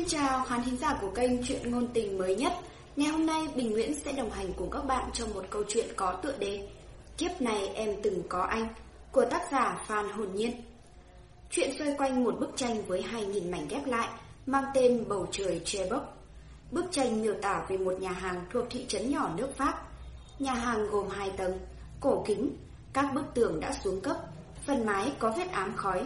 Xin chào khán thính giả của kênh Chuyện Ngôn Tình mới nhất. Ngày hôm nay Bình Nguyễn sẽ đồng hành cùng các bạn trong một câu chuyện có tựa đề Kiếp này em từng có anh của tác giả Phan Hồn Nhiên. Chuyện xoay quanh một bức tranh với 2.000 mảnh ghép lại mang tên Bầu trời che bốc. Bức tranh miêu tả về một nhà hàng thuộc thị trấn nhỏ nước Pháp. Nhà hàng gồm hai tầng, cổ kính, các bức tường đã xuống cấp, phần mái có vết ám khói.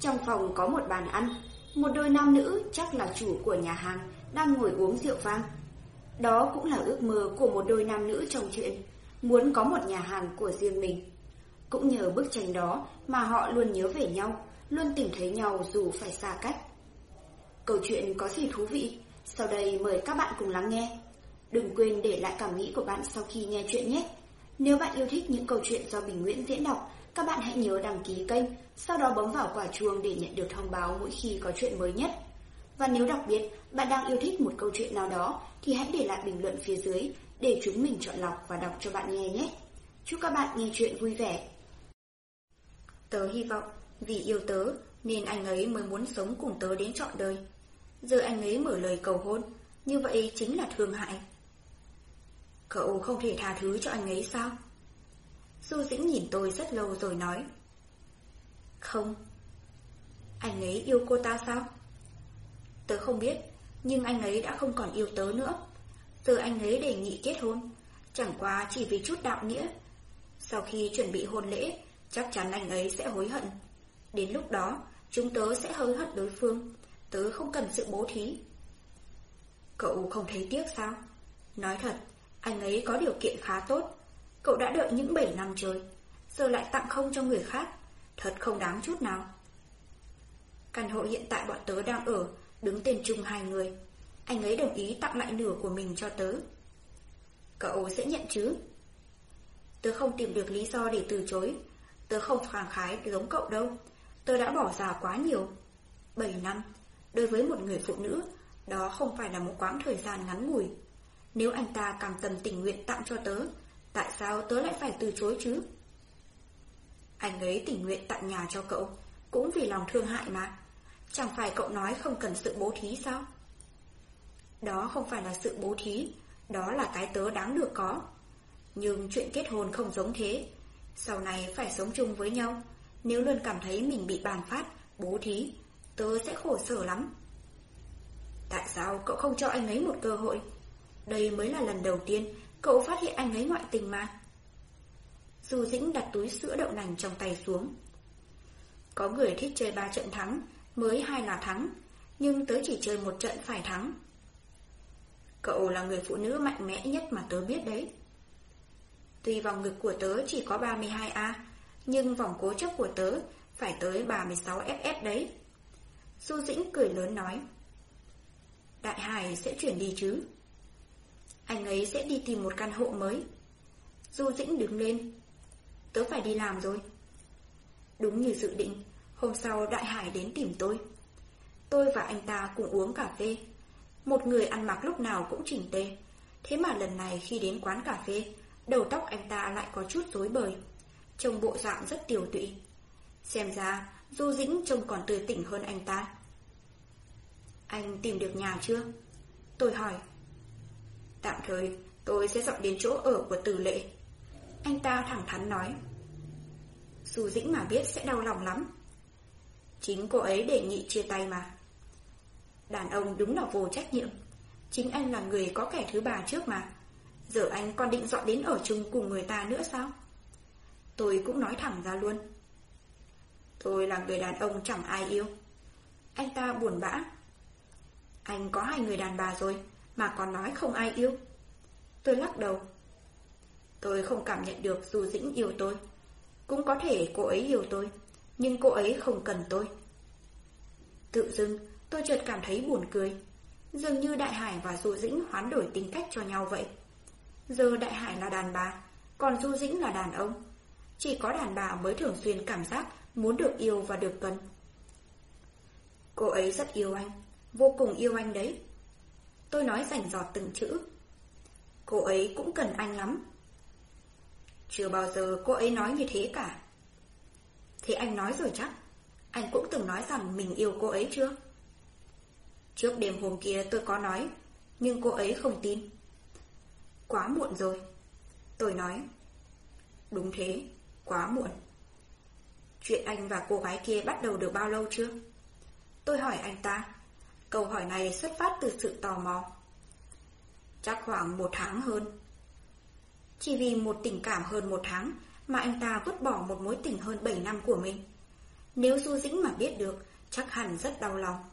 Trong phòng có một bàn ăn, một đôi nam nữ chắc là chủ của nhà hàng đang ngồi uống rượu vang. Đó cũng là ước mơ của một đôi nam nữ trong chuyện, muốn có một nhà hàng của riêng mình. Cũng nhờ bức tranh đó mà họ luôn nhớ về nhau, luôn tìm thấy nhau dù phải xa cách. Câu chuyện có gì thú vị? Sau đây mời các bạn cùng lắng nghe. Đừng quên để lại cảm nghĩ của bạn sau khi nghe chuyện nhé. Nếu bạn yêu thích những câu chuyện do Bình Nguyễn diễn đọc, các bạn hãy nhớ đăng ký kênh, sau đó bấm vào quả chuông để nhận được thông báo mỗi khi có chuyện mới nhất. Và nếu đặc biệt bạn đang yêu thích một câu chuyện nào đó thì hãy để lại bình luận phía dưới để chúng mình chọn lọc và đọc cho bạn nghe nhé. Chúc các bạn nghe chuyện vui vẻ. Tớ hy vọng vì yêu tớ nên anh ấy mới muốn sống cùng tớ đến trọn đời. Giờ anh ấy mở lời cầu hôn, như vậy chính là thương hại. Cậu không thể tha thứ cho anh ấy sao? Du Dĩnh nhìn tôi rất lâu rồi nói. Không. Anh ấy yêu cô ta sao? Tớ không biết, nhưng anh ấy đã không còn yêu tớ nữa. Giờ anh ấy đề nghị kết hôn, chẳng qua chỉ vì chút đạo nghĩa. Sau khi chuẩn bị hôn lễ, chắc chắn anh ấy sẽ hối hận. Đến lúc đó, chúng tớ sẽ hối hận đối phương. Tớ không cần sự bố thí. Cậu không thấy tiếc sao? Nói thật, anh ấy có điều kiện khá tốt. Cậu đã đợi những 7 năm trời, giờ lại tặng không cho người khác. Thật không đáng chút nào. Căn hộ hiện tại bọn tớ đang ở, đứng tên chung hai người. Anh ấy đồng ý tặng lại nửa của mình cho tớ. Cậu sẽ nhận chứ? Tớ không tìm được lý do để từ chối. Tớ không khẳng khái giống cậu đâu. Tớ đã bỏ ra quá nhiều. 7 năm, đối với một người phụ nữ, đó không phải là một quãng thời gian ngắn ngủi. Nếu anh ta cảm tâm tình nguyện tặng cho tớ, tại sao tớ lại phải từ chối chứ? Anh ấy tình nguyện tặng nhà cho cậu, cũng vì lòng thương hại mà. Chẳng phải cậu nói không cần sự bố thí sao? Đó không phải là sự bố thí, đó là cái tớ đáng được có. Nhưng chuyện kết hôn không giống thế. Sau này phải sống chung với nhau, nếu luôn cảm thấy mình bị bàn phát, bố thí, tớ sẽ khổ sở lắm. Tại sao cậu không cho anh ấy một cơ hội? Đây mới là lần đầu tiên cậu phát hiện anh ấy ngoại tình mà. Du Dĩnh đặt túi sữa đậu nành trong tay xuống. Có người thích chơi ba trận thắng, mới hai là thắng, nhưng tớ chỉ chơi một trận phải thắng. Cậu là người phụ nữ mạnh mẽ nhất mà tớ biết đấy. Tuy vòng ngực của tớ chỉ có 32A, nhưng vòng cố chấp của tớ phải tới 36FF đấy. Du Dĩnh cười lớn nói. Đại Hải sẽ chuyển đi chứ? Anh ấy sẽ đi tìm một căn hộ mới. Du Dĩnh đứng lên. Tớ phải đi làm rồi. Đúng như dự định, hôm sau Đại Hải đến tìm tôi. Tôi và anh ta cùng uống cà phê. Một người ăn mặc lúc nào cũng chỉnh tề. Thế mà lần này khi đến quán cà phê, đầu tóc anh ta lại có chút rối bời. Trông bộ dạng rất tiểu tụy. Xem ra, Du Dĩnh trông còn tươi tỉnh hơn anh ta. Anh tìm được nhà chưa? Tôi hỏi. Tạm thời, tôi sẽ dọn đến chỗ ở của tử lệ. Anh ta thẳng thắn nói. dù Dĩnh mà biết sẽ đau lòng lắm. Chính cô ấy đề nghị chia tay mà. Đàn ông đúng là vô trách nhiệm. Chính anh là người có kẻ thứ ba trước mà. Giờ anh còn định dọn đến ở chung cùng người ta nữa sao? Tôi cũng nói thẳng ra luôn. Tôi là người đàn ông chẳng ai yêu. Anh ta buồn bã. Anh có hai người đàn bà rồi, mà còn nói không ai yêu. Tôi lắc đầu. Tôi không cảm nhận được dù Dĩnh yêu tôi. Cũng có thể cô ấy yêu tôi, nhưng cô ấy không cần tôi. Tự dưng, tôi chợt cảm thấy buồn cười. Dường như Đại Hải và Du Dĩnh hoán đổi tính cách cho nhau vậy. Giờ Đại Hải là đàn bà, còn Du Dĩnh là đàn ông. Chỉ có đàn bà mới thường xuyên cảm giác muốn được yêu và được cần. Cô ấy rất yêu anh, vô cùng yêu anh đấy. Tôi nói rảnh giọt từng chữ. Cô ấy cũng cần anh lắm. Chưa bao giờ cô ấy nói như thế cả. Thế anh nói rồi chắc. Anh cũng từng nói rằng mình yêu cô ấy chưa? Trước đêm hôm kia tôi có nói, nhưng cô ấy không tin. Quá muộn rồi. Tôi nói. Đúng thế, quá muộn. Chuyện anh và cô gái kia bắt đầu được bao lâu chưa? Tôi hỏi anh ta. Câu hỏi này xuất phát từ sự tò mò. Chắc khoảng một tháng hơn. Chỉ vì một tình cảm hơn một tháng mà anh ta vứt bỏ một mối tình hơn 7 năm của mình. Nếu Du Dĩnh mà biết được, chắc hẳn rất đau lòng.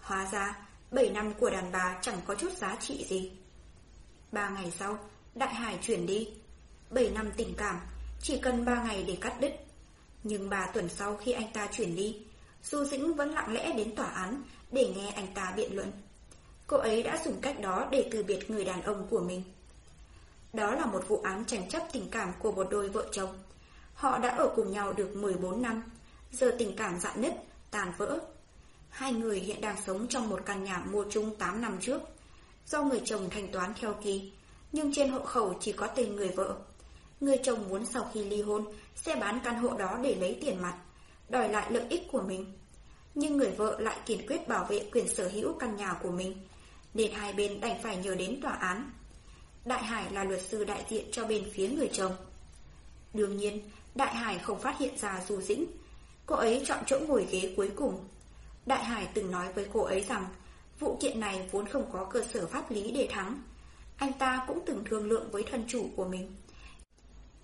Hóa ra, 7 năm của đàn bà chẳng có chút giá trị gì. Ba ngày sau, Đại Hải chuyển đi. 7 năm tình cảm, chỉ cần 3 ngày để cắt đứt. Nhưng 3 tuần sau khi anh ta chuyển đi, Du Dĩnh vẫn lặng lẽ đến tòa án để nghe anh ta biện luận. Cô ấy đã dùng cách đó để từ biệt người đàn ông của mình. Đó là một vụ án tranh chấp tình cảm của một đôi vợ chồng. Họ đã ở cùng nhau được 14 năm, giờ tình cảm dạn nứt, tàn vỡ. Hai người hiện đang sống trong một căn nhà mua chung 8 năm trước, do người chồng thanh toán theo kỳ, nhưng trên hộ khẩu chỉ có tên người vợ. Người chồng muốn sau khi ly hôn sẽ bán căn hộ đó để lấy tiền mặt, đòi lại lợi ích của mình. Nhưng người vợ lại kiên quyết bảo vệ quyền sở hữu căn nhà của mình, nên hai bên đành phải nhờ đến tòa án. Đại Hải là luật sư đại diện cho bên phía người chồng. Đương nhiên, Đại Hải không phát hiện ra Du Dĩnh. Cô ấy chọn chỗ ngồi ghế cuối cùng. Đại Hải từng nói với cô ấy rằng vụ kiện này vốn không có cơ sở pháp lý để thắng. Anh ta cũng từng thương lượng với thân chủ của mình.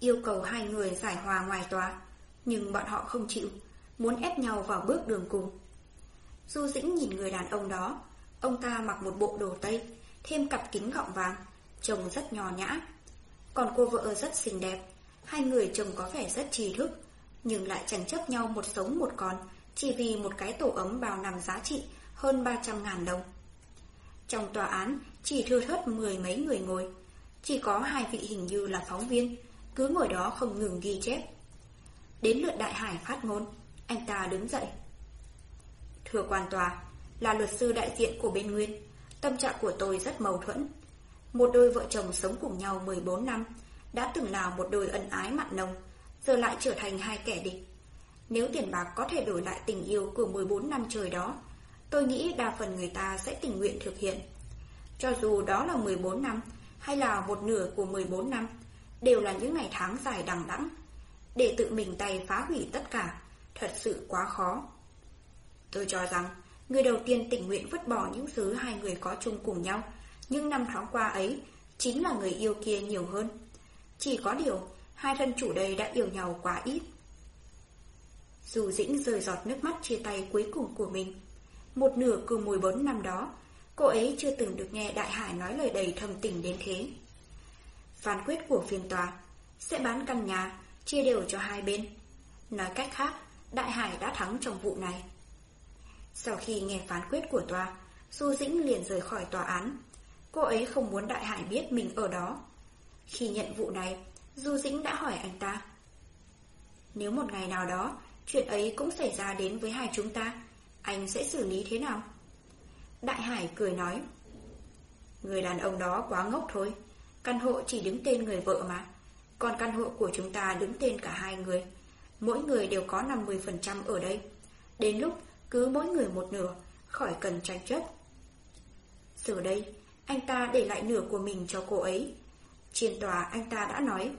Yêu cầu hai người giải hòa ngoài tòa, nhưng bọn họ không chịu, muốn ép nhau vào bước đường cùng. Du Dĩnh nhìn người đàn ông đó, ông ta mặc một bộ đồ Tây, thêm cặp kính gọng vàng, trông rất nhỏ nhã. Còn cô vợ rất xinh đẹp, hai người trông có vẻ rất trí thức, nhưng lại tranh chấp nhau một sống một còn, chỉ vì một cái tổ ấm bao nằm giá trị hơn 300 ngàn đồng. Trong tòa án chỉ thưa thớt mười mấy người ngồi, chỉ có hai vị hình như là phóng viên, cứ ngồi đó không ngừng ghi chép. Đến lượt đại hải phát ngôn, anh ta đứng dậy. Thưa quan tòa, là luật sư đại diện của bên Nguyên, tâm trạng của tôi rất mâu thuẫn. Một đôi vợ chồng sống cùng nhau 14 năm, đã từng là một đôi ân ái mặn nồng, giờ lại trở thành hai kẻ địch. Nếu tiền bạc có thể đổi lại tình yêu của 14 năm trời đó, tôi nghĩ đa phần người ta sẽ tình nguyện thực hiện. Cho dù đó là 14 năm hay là một nửa của 14 năm, đều là những ngày tháng dài đằng đẵng. Để tự mình tay phá hủy tất cả, thật sự quá khó. Tôi cho rằng, người đầu tiên tình nguyện vứt bỏ những thứ hai người có chung cùng nhau, nhưng năm tháng qua ấy, chính là người yêu kia nhiều hơn. Chỉ có điều, hai thân chủ đây đã yêu nhau quá ít. Dù dĩnh rơi giọt nước mắt chia tay cuối cùng của mình. Một nửa của mùi bốn năm đó, cô ấy chưa từng được nghe Đại Hải nói lời đầy thâm tình đến thế. Phán quyết của phiên tòa sẽ bán căn nhà, chia đều cho hai bên. Nói cách khác, Đại Hải đã thắng trong vụ này. Sau khi nghe phán quyết của tòa, Du Dĩnh liền rời khỏi tòa án. Cô ấy không muốn Đại Hải biết mình ở đó. Khi nhận vụ này, Du Dĩnh đã hỏi anh ta. Nếu một ngày nào đó, chuyện ấy cũng xảy ra đến với hai chúng ta, anh sẽ xử lý thế nào? Đại Hải cười nói. Người đàn ông đó quá ngốc thôi. Căn hộ chỉ đứng tên người vợ mà. Còn căn hộ của chúng ta đứng tên cả hai người. Mỗi người đều có 50% ở đây. Đến lúc cứ mỗi người một nửa, khỏi cần tranh chấp. Giờ đây, anh ta để lại nửa của mình cho cô ấy. Trên tòa anh ta đã nói,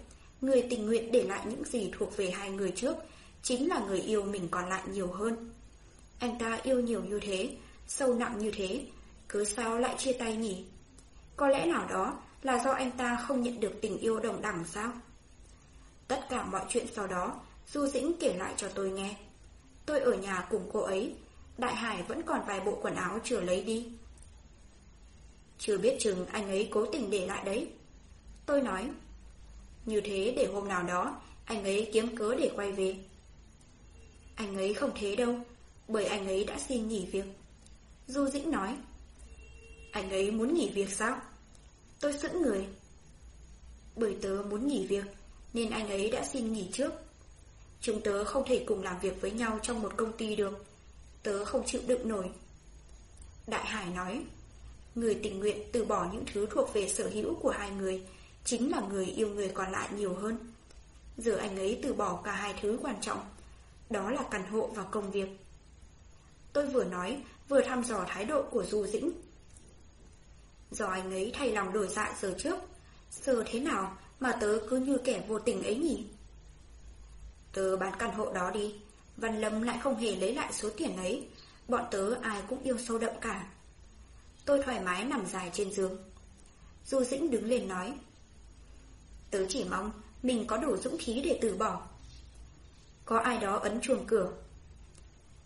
người tình nguyện để lại những gì thuộc về hai người trước, chính là người yêu mình còn lại nhiều hơn. Anh ta yêu nhiều như thế, sâu nặng như thế, cứ sao lại chia tay nhỉ? Có lẽ nào đó là do anh ta không nhận được tình yêu đồng đẳng sao? Tất cả mọi chuyện sau đó, Du Dĩnh kể lại cho tôi nghe. Tôi ở nhà cùng cô ấy, Đại Hải vẫn còn vài bộ quần áo chưa lấy đi. Chưa biết chừng anh ấy cố tình để lại đấy. Tôi nói, như thế để hôm nào đó anh ấy kiếm cớ để quay về. Anh ấy không thế đâu, bởi anh ấy đã xin nghỉ việc. Du Dĩnh nói, anh ấy muốn nghỉ việc sao? Tôi sững người. Bởi tớ muốn nghỉ việc, nên anh ấy đã xin nghỉ trước. Chúng tớ không thể cùng làm việc với nhau trong một công ty được. Tớ không chịu đựng nổi. Đại Hải nói, người tình nguyện từ bỏ những thứ thuộc về sở hữu của hai người, chính là người yêu người còn lại nhiều hơn. Giờ anh ấy từ bỏ cả hai thứ quan trọng, đó là căn hộ và công việc. Tôi vừa nói, vừa thăm dò thái độ của Du Dĩnh. Do anh ấy thay lòng đổi dạ giờ trước, giờ thế nào mà tớ cứ như kẻ vô tình ấy nhỉ? Tớ bán căn hộ đó đi, Văn Lâm lại không hề lấy lại số tiền ấy, bọn tớ ai cũng yêu sâu đậm cả. Tôi thoải mái nằm dài trên giường. Du Dĩnh đứng lên nói. Tớ chỉ mong mình có đủ dũng khí để từ bỏ. Có ai đó ấn chuồng cửa.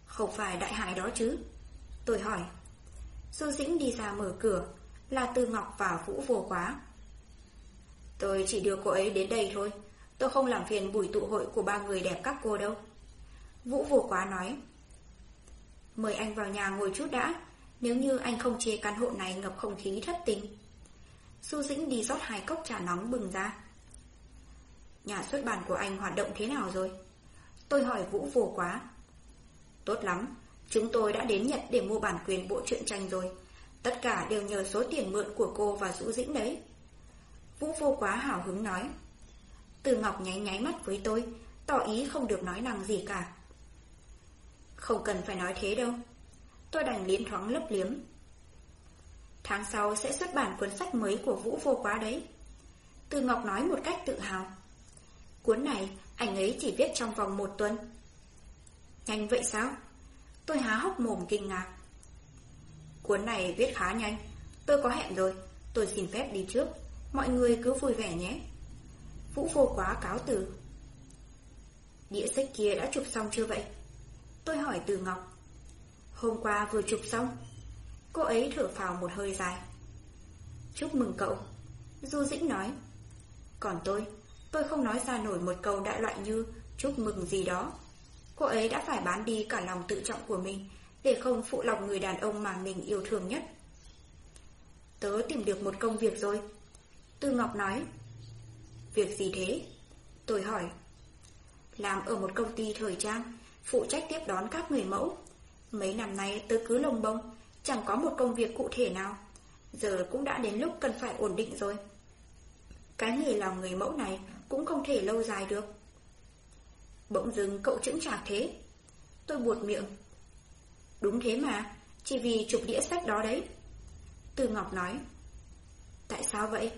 Không phải đại hải đó chứ? Tôi hỏi. Du Dĩnh đi ra mở cửa, là Tư Ngọc và Vũ vô quá. Tôi chỉ đưa cô ấy đến đây thôi, tôi không làm phiền buổi tụ hội của ba người đẹp các cô đâu. Vũ vô quá nói. Mời anh vào nhà ngồi chút đã, nếu như anh không chê căn hộ này ngập không khí thất tình. Du Dĩnh đi rót hai cốc trà nóng bừng ra. Nhà xuất bản của anh hoạt động thế nào rồi? Tôi hỏi Vũ vô quá. Tốt lắm, chúng tôi đã đến Nhật để mua bản quyền bộ truyện tranh rồi. Tất cả đều nhờ số tiền mượn của cô và Dũ Dĩnh đấy. Vũ vô quá hào hứng nói. Từ Ngọc nháy nháy mắt với tôi, tỏ ý không được nói năng gì cả. Không cần phải nói thế đâu. Tôi đành liến thoáng lấp liếm. Tháng sau sẽ xuất bản cuốn sách mới của Vũ vô quá đấy. Từ Ngọc nói một cách tự hào. Cuốn này anh ấy chỉ viết trong vòng một tuần. Nhanh vậy sao? Tôi há hốc mồm kinh ngạc. Cuốn này viết khá nhanh. Tôi có hẹn rồi. Tôi xin phép đi trước. Mọi người cứ vui vẻ nhé. Vũ vô quá cáo từ. Đĩa sách kia đã chụp xong chưa vậy? Tôi hỏi từ Ngọc. Hôm qua vừa chụp xong. Cô ấy thở phào một hơi dài. Chúc mừng cậu. Du Dĩnh nói. Còn tôi, tôi không nói ra nổi một câu đại loại như chúc mừng gì đó. Cô ấy đã phải bán đi cả lòng tự trọng của mình để không phụ lòng người đàn ông mà mình yêu thương nhất. Tớ tìm được một công việc rồi. Tư Ngọc nói. Việc gì thế? Tôi hỏi. Làm ở một công ty thời trang, phụ trách tiếp đón các người mẫu. Mấy năm nay tôi cứ lồng bông, chẳng có một công việc cụ thể nào. Giờ cũng đã đến lúc cần phải ổn định rồi. Cái nghề làm người mẫu này cũng không thể lâu dài được. Bỗng dưng cậu chững chạc thế. Tôi buột miệng. Đúng thế mà, chỉ vì chụp đĩa sách đó đấy. Từ Ngọc nói. Tại sao vậy?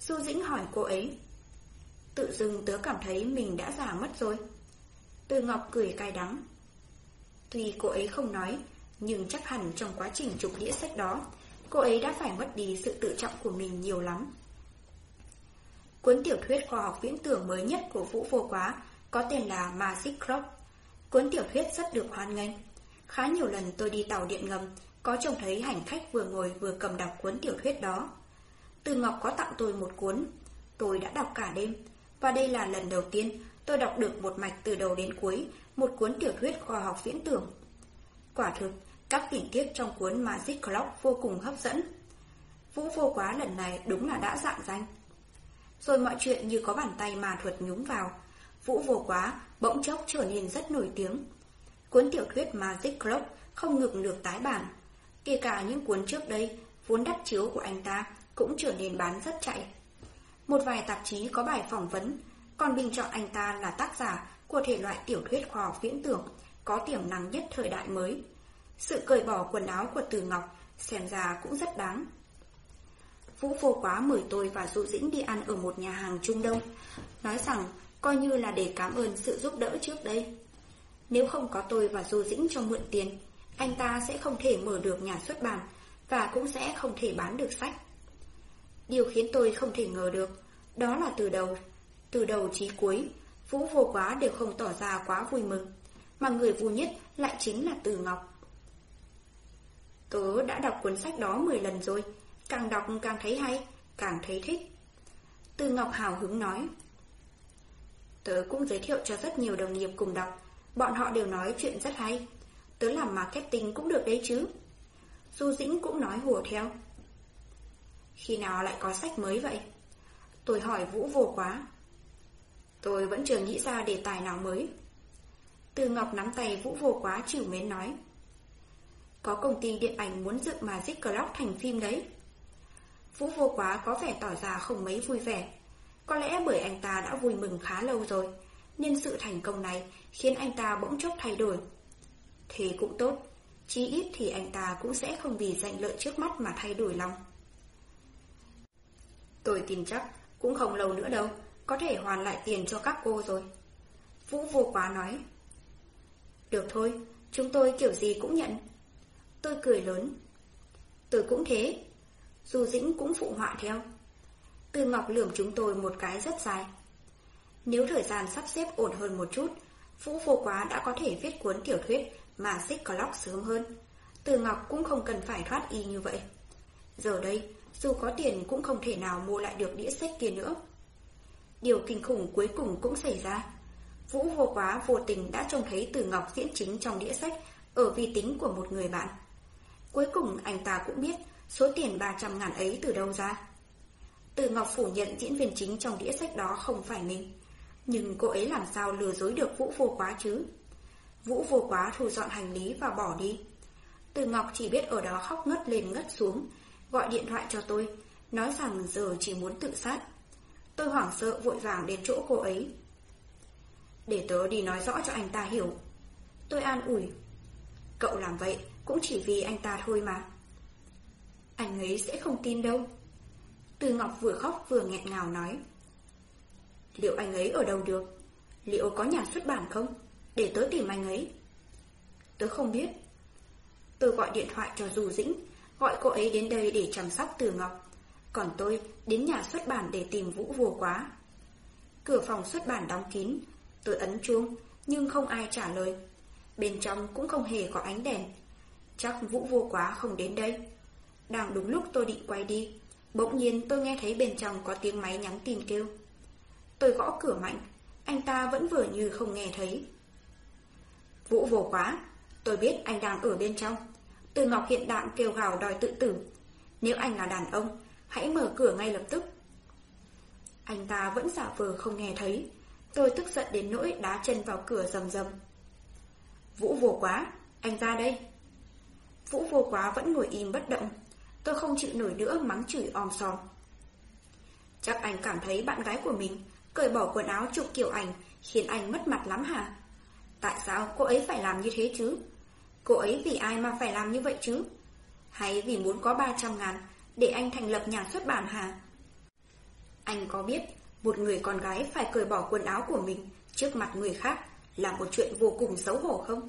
Du Dĩnh hỏi cô ấy. Tự dưng tớ cảm thấy mình đã già mất rồi. Từ Ngọc cười cay đắng. Tuy cô ấy không nói, nhưng chắc hẳn trong quá trình chụp đĩa sách đó, cô ấy đã phải mất đi sự tự trọng của mình nhiều lắm. Cuốn tiểu thuyết khoa học viễn tưởng mới nhất của Vũ Vô Quá có tên là Magic Clock. Cuốn tiểu thuyết rất được hoan nghênh. Khá nhiều lần tôi đi tàu điện ngầm, có trông thấy hành khách vừa ngồi vừa cầm đọc cuốn tiểu thuyết đó. Từ Ngọc có tặng tôi một cuốn, tôi đã đọc cả đêm, và đây là lần đầu tiên tôi đọc được một mạch từ đầu đến cuối một cuốn tiểu thuyết khoa học viễn tưởng. Quả thực, các tình tiết trong cuốn Magic Clock vô cùng hấp dẫn. Vũ vô quá lần này đúng là đã dạng danh. Rồi mọi chuyện như có bàn tay mà thuật nhúng vào, Vũ vô quá bỗng chốc trở nên rất nổi tiếng. Cuốn tiểu thuyết Magic Clock không ngừng được tái bản. Kể cả những cuốn trước đây, vốn đắt chiếu của anh ta cũng trở nên bán rất chạy. Một vài tạp chí có bài phỏng vấn, còn bình chọn anh ta là tác giả của thể loại tiểu thuyết khoa học viễn tưởng có tiềm năng nhất thời đại mới. Sự cởi bỏ quần áo của Từ Ngọc xem ra cũng rất đáng. Vũ vô quá mời tôi và Du Dĩnh đi ăn ở một nhà hàng Trung Đông, nói rằng coi như là để cảm ơn sự giúp đỡ trước đây. Nếu không có tôi và Du Dĩnh cho mượn tiền, anh ta sẽ không thể mở được nhà xuất bản và cũng sẽ không thể bán được sách. Điều khiến tôi không thể ngờ được, đó là từ đầu, từ đầu chí cuối, Vũ vô quá đều không tỏ ra quá vui mừng, mà người vui nhất lại chính là Từ Ngọc. Tớ đã đọc cuốn sách đó 10 lần rồi, càng đọc càng thấy hay, càng thấy thích. Từ Ngọc hào hứng nói. Tớ cũng giới thiệu cho rất nhiều đồng nghiệp cùng đọc, bọn họ đều nói chuyện rất hay. Tớ làm marketing cũng được đấy chứ. Du Dĩnh cũng nói hùa theo. Khi nào lại có sách mới vậy? Tôi hỏi Vũ vô quá. Tôi vẫn chưa nghĩ ra đề tài nào mới. Từ Ngọc nắm tay Vũ vô quá chịu mến nói. Có công ty điện ảnh muốn dựng Magic Clock thành phim đấy. Vũ vô quá có vẻ tỏ ra không mấy vui vẻ. Có lẽ bởi anh ta đã vui mừng khá lâu rồi, nên sự thành công này khiến anh ta bỗng chốc thay đổi. Thế cũng tốt, Chí ít thì anh ta cũng sẽ không vì danh lợi trước mắt mà thay đổi lòng. Tôi tin chắc cũng không lâu nữa đâu, có thể hoàn lại tiền cho các cô rồi. Vũ vô quá nói. Được thôi, chúng tôi kiểu gì cũng nhận. Tôi cười lớn. Tôi cũng thế. Dù Dĩnh cũng phụ họa theo. Từ Ngọc lườm chúng tôi một cái rất dài. Nếu thời gian sắp xếp ổn hơn một chút, Vũ vô quá đã có thể viết cuốn tiểu thuyết mà xích clock sớm hơn. Từ Ngọc cũng không cần phải thoát y như vậy. Giờ đây, dù có tiền cũng không thể nào mua lại được đĩa sách kia nữa. Điều kinh khủng cuối cùng cũng xảy ra. Vũ vô quá vô tình đã trông thấy Từ Ngọc diễn chính trong đĩa sách ở vi tính của một người bạn. Cuối cùng anh ta cũng biết số tiền 300 ngàn ấy từ đâu ra. Từ Ngọc phủ nhận diễn viên chính trong đĩa sách đó không phải mình. Nhưng cô ấy làm sao lừa dối được Vũ vô quá chứ? Vũ vô quá thu dọn hành lý và bỏ đi. Từ Ngọc chỉ biết ở đó khóc ngất lên ngất xuống, gọi điện thoại cho tôi, nói rằng giờ chỉ muốn tự sát. Tôi hoảng sợ vội vàng đến chỗ cô ấy. Để tớ đi nói rõ cho anh ta hiểu. Tôi an ủi. Cậu làm vậy cũng chỉ vì anh ta thôi mà. Anh ấy sẽ không tin đâu. Từ Ngọc vừa khóc vừa nghẹn ngào nói. Liệu anh ấy ở đâu được? Liệu có nhà xuất bản không? Để tớ tìm anh ấy. Tớ không biết. Tôi gọi điện thoại cho dù Dĩnh, gọi cô ấy đến đây để chăm sóc Từ Ngọc. Còn tôi đến nhà xuất bản để tìm Vũ Vô Quá. Cửa phòng xuất bản đóng kín, tôi ấn chuông, nhưng không ai trả lời. Bên trong cũng không hề có ánh đèn. Chắc Vũ Vô Quá không đến đây. Đang đúng lúc tôi định quay đi, bỗng nhiên tôi nghe thấy bên trong có tiếng máy nhắn tin kêu. Tôi gõ cửa mạnh, anh ta vẫn vừa như không nghe thấy. Vũ Vô Quá, tôi biết anh đang ở bên trong. Từ Ngọc hiện đạm kêu gào đòi tự tử. Nếu anh là đàn ông, hãy mở cửa ngay lập tức. Anh ta vẫn giả vờ không nghe thấy. Tôi tức giận đến nỗi đá chân vào cửa rầm rầm. Vũ vô quá, anh ra đây. Vũ vô quá vẫn ngồi im bất động. Tôi không chịu nổi nữa mắng chửi om sòm. Chắc anh cảm thấy bạn gái của mình cởi bỏ quần áo chụp kiểu ảnh khiến anh mất mặt lắm hả? Tại sao cô ấy phải làm như thế chứ? Cô ấy vì ai mà phải làm như vậy chứ? Hay vì muốn có 300 ngàn để anh thành lập nhà xuất bản hả? Anh có biết một người con gái phải cởi bỏ quần áo của mình trước mặt người khác là một chuyện vô cùng xấu hổ không?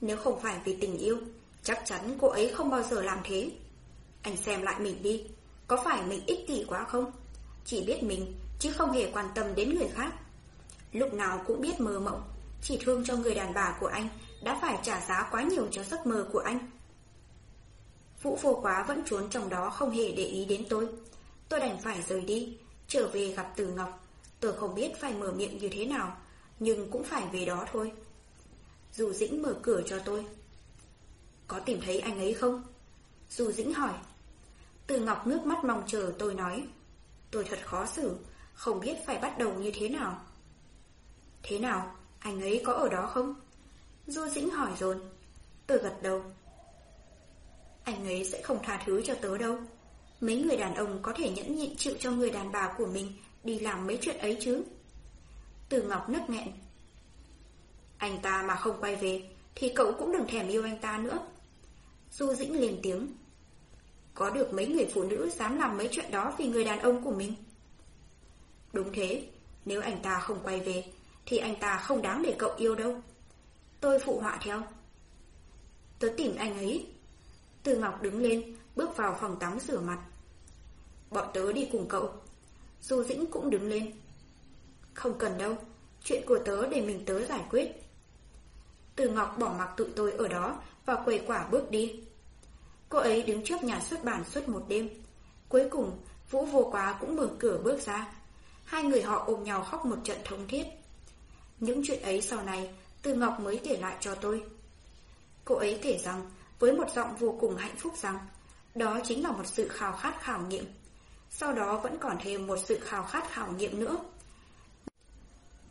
Nếu không phải vì tình yêu, chắc chắn cô ấy không bao giờ làm thế. Anh xem lại mình đi, có phải mình ích kỷ quá không? Chỉ biết mình, chứ không hề quan tâm đến người khác. Lúc nào cũng biết mơ mộng, chỉ thương cho người đàn bà của anh đã phải trả giá quá nhiều cho giấc mơ của anh. Vũ vô quá vẫn trốn trong đó không hề để ý đến tôi. Tôi đành phải rời đi, trở về gặp Từ Ngọc. Tôi không biết phải mở miệng như thế nào, nhưng cũng phải về đó thôi. Dù Dĩnh mở cửa cho tôi. Có tìm thấy anh ấy không? Dù Dĩnh hỏi. Từ Ngọc nước mắt mong chờ tôi nói. Tôi thật khó xử, không biết phải bắt đầu như thế nào. Thế nào? Anh ấy có ở đó không? Du Dĩnh hỏi dồn Tôi gật đầu. Anh ấy sẽ không tha thứ cho tớ đâu. Mấy người đàn ông có thể nhẫn nhịn chịu cho người đàn bà của mình đi làm mấy chuyện ấy chứ. Từ Ngọc nấc nghẹn. Anh ta mà không quay về, thì cậu cũng đừng thèm yêu anh ta nữa. Du Dĩnh liền tiếng. Có được mấy người phụ nữ dám làm mấy chuyện đó vì người đàn ông của mình. Đúng thế, nếu anh ta không quay về, thì anh ta không đáng để cậu yêu đâu. Tôi phụ họa theo. Tớ tìm anh ấy. Từ Ngọc đứng lên, bước vào phòng tắm rửa mặt. Bọn tớ đi cùng cậu. Du Dĩnh cũng đứng lên. Không cần đâu, chuyện của tớ để mình tớ giải quyết. Từ Ngọc bỏ mặc tụi tôi ở đó và quầy quả bước đi. Cô ấy đứng trước nhà xuất bản suốt một đêm. Cuối cùng, Vũ vô quá cũng mở cửa bước ra. Hai người họ ôm nhau khóc một trận thống thiết. Những chuyện ấy sau này, từ Ngọc mới kể lại cho tôi. Cô ấy kể rằng, với một giọng vô cùng hạnh phúc rằng, đó chính là một sự khao khát khảo nghiệm. Sau đó vẫn còn thêm một sự khao khát khảo nghiệm nữa.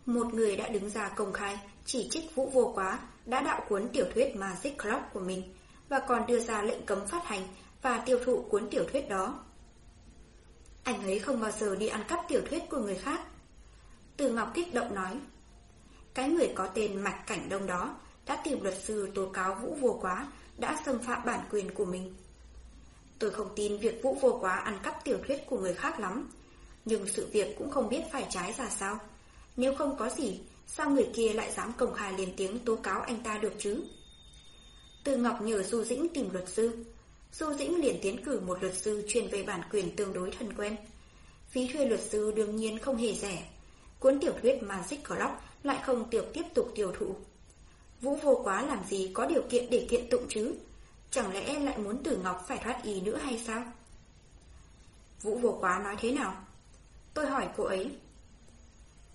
Một người đã đứng ra công khai chỉ trích Vũ Vô Quá đã đạo cuốn tiểu thuyết Magic Clock của mình và còn đưa ra lệnh cấm phát hành và tiêu thụ cuốn tiểu thuyết đó. Anh ấy không bao giờ đi ăn cắp tiểu thuyết của người khác. Từ Ngọc kích động nói. Cái người có tên Mạch Cảnh Đông đó đã tìm luật sư tố cáo Vũ Vô Quá đã xâm phạm bản quyền của mình. Tôi không tin việc Vũ vô quá ăn cắp tiểu thuyết của người khác lắm, nhưng sự việc cũng không biết phải trái ra sao. Nếu không có gì, sao người kia lại dám công khai lên tiếng tố cáo anh ta được chứ? Từ Ngọc nhờ Du Dĩnh tìm luật sư. Du Dĩnh liền tiến cử một luật sư chuyên về bản quyền tương đối thân quen. Phí thuê luật sư đương nhiên không hề rẻ. Cuốn tiểu thuyết Magic Clock lại không tiểu tiếp tục tiêu thụ. Vũ vô quá làm gì có điều kiện để kiện tụng chứ? Chẳng lẽ lại muốn Tử Ngọc phải thoát ý nữa hay sao? Vũ vô quá nói thế nào? Tôi hỏi cô ấy.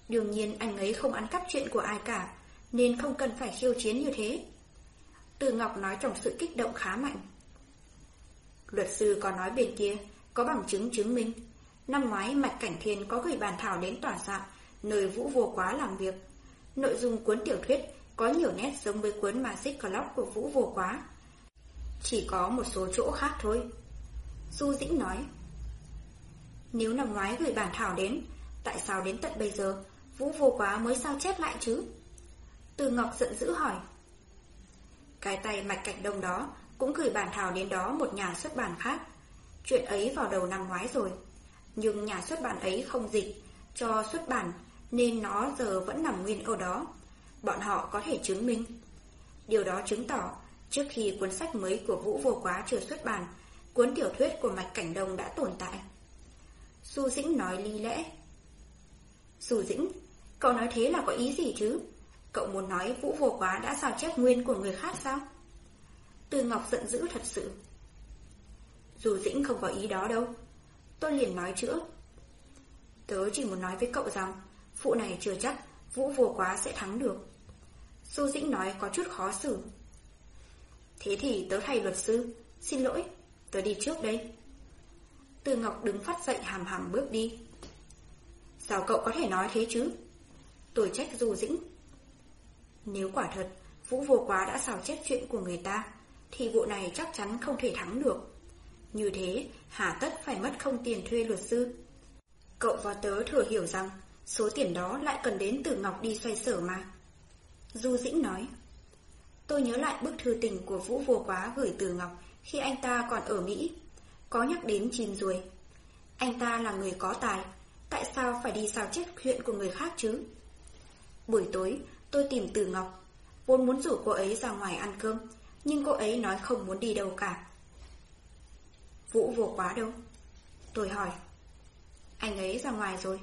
Đương nhiên anh ấy không ăn cắp chuyện của ai cả, nên không cần phải khiêu chiến như thế. Từ Ngọc nói trong sự kích động khá mạnh. Luật sư có nói bên kia, có bằng chứng chứng minh. Năm ngoái Mạch Cảnh Thiên có gửi bàn thảo đến tòa soạn, nơi Vũ vô quá làm việc. Nội dung cuốn tiểu thuyết có nhiều nét giống với cuốn Magic Clock của Vũ vô quá. Chỉ có một số chỗ khác thôi. Du Dĩnh nói. Nếu năm ngoái gửi bản thảo đến, tại sao đến tận bây giờ Vũ vô quá mới sao chép lại chứ? Từ Ngọc giận dữ hỏi. Cái tay mạch cạnh đông đó cũng gửi bản thảo đến đó một nhà xuất bản khác. Chuyện ấy vào đầu năm ngoái rồi. Nhưng nhà xuất bản ấy không dịch cho xuất bản nên nó giờ vẫn nằm nguyên ở đó. Bọn họ có thể chứng minh. Điều đó chứng tỏ trước khi cuốn sách mới của Vũ Vô Quá chưa xuất bản, cuốn tiểu thuyết của Mạch Cảnh Đông đã tồn tại. Su Dĩnh nói ly lẽ. Su Dĩnh, cậu nói thế là có ý gì chứ? Cậu muốn nói Vũ Vô Quá đã sao chép nguyên của người khác sao? Từ Ngọc giận dữ thật sự. Dù Dĩnh không có ý đó đâu. Tôi liền nói chữa. Tớ chỉ muốn nói với cậu rằng, phụ này chưa chắc Vũ Vô Quá sẽ thắng được. Du Dĩnh nói có chút khó xử. Thế thì tớ thay luật sư. Xin lỗi, tớ đi trước đây. Từ Ngọc đứng phát dậy hàm hàm bước đi. Sao cậu có thể nói thế chứ? Tôi trách Du Dĩnh. Nếu quả thật, Vũ vô quá đã xào chép chuyện của người ta, thì vụ này chắc chắn không thể thắng được. Như thế, hà tất phải mất không tiền thuê luật sư. Cậu và tớ thừa hiểu rằng, số tiền đó lại cần đến từ Ngọc đi xoay sở mà. Du Dĩnh nói. Tôi nhớ lại bức thư tình của Vũ vô quá gửi từ Ngọc khi anh ta còn ở Mỹ. Có nhắc đến chim ruồi. Anh ta là người có tài, tại sao phải đi sao chép chuyện của người khác chứ? Buổi tối, Tôi tìm Từ Ngọc, vốn muốn rủ cô ấy ra ngoài ăn cơm, nhưng cô ấy nói không muốn đi đâu cả. Vũ vô quá đâu? Tôi hỏi. Anh ấy ra ngoài rồi.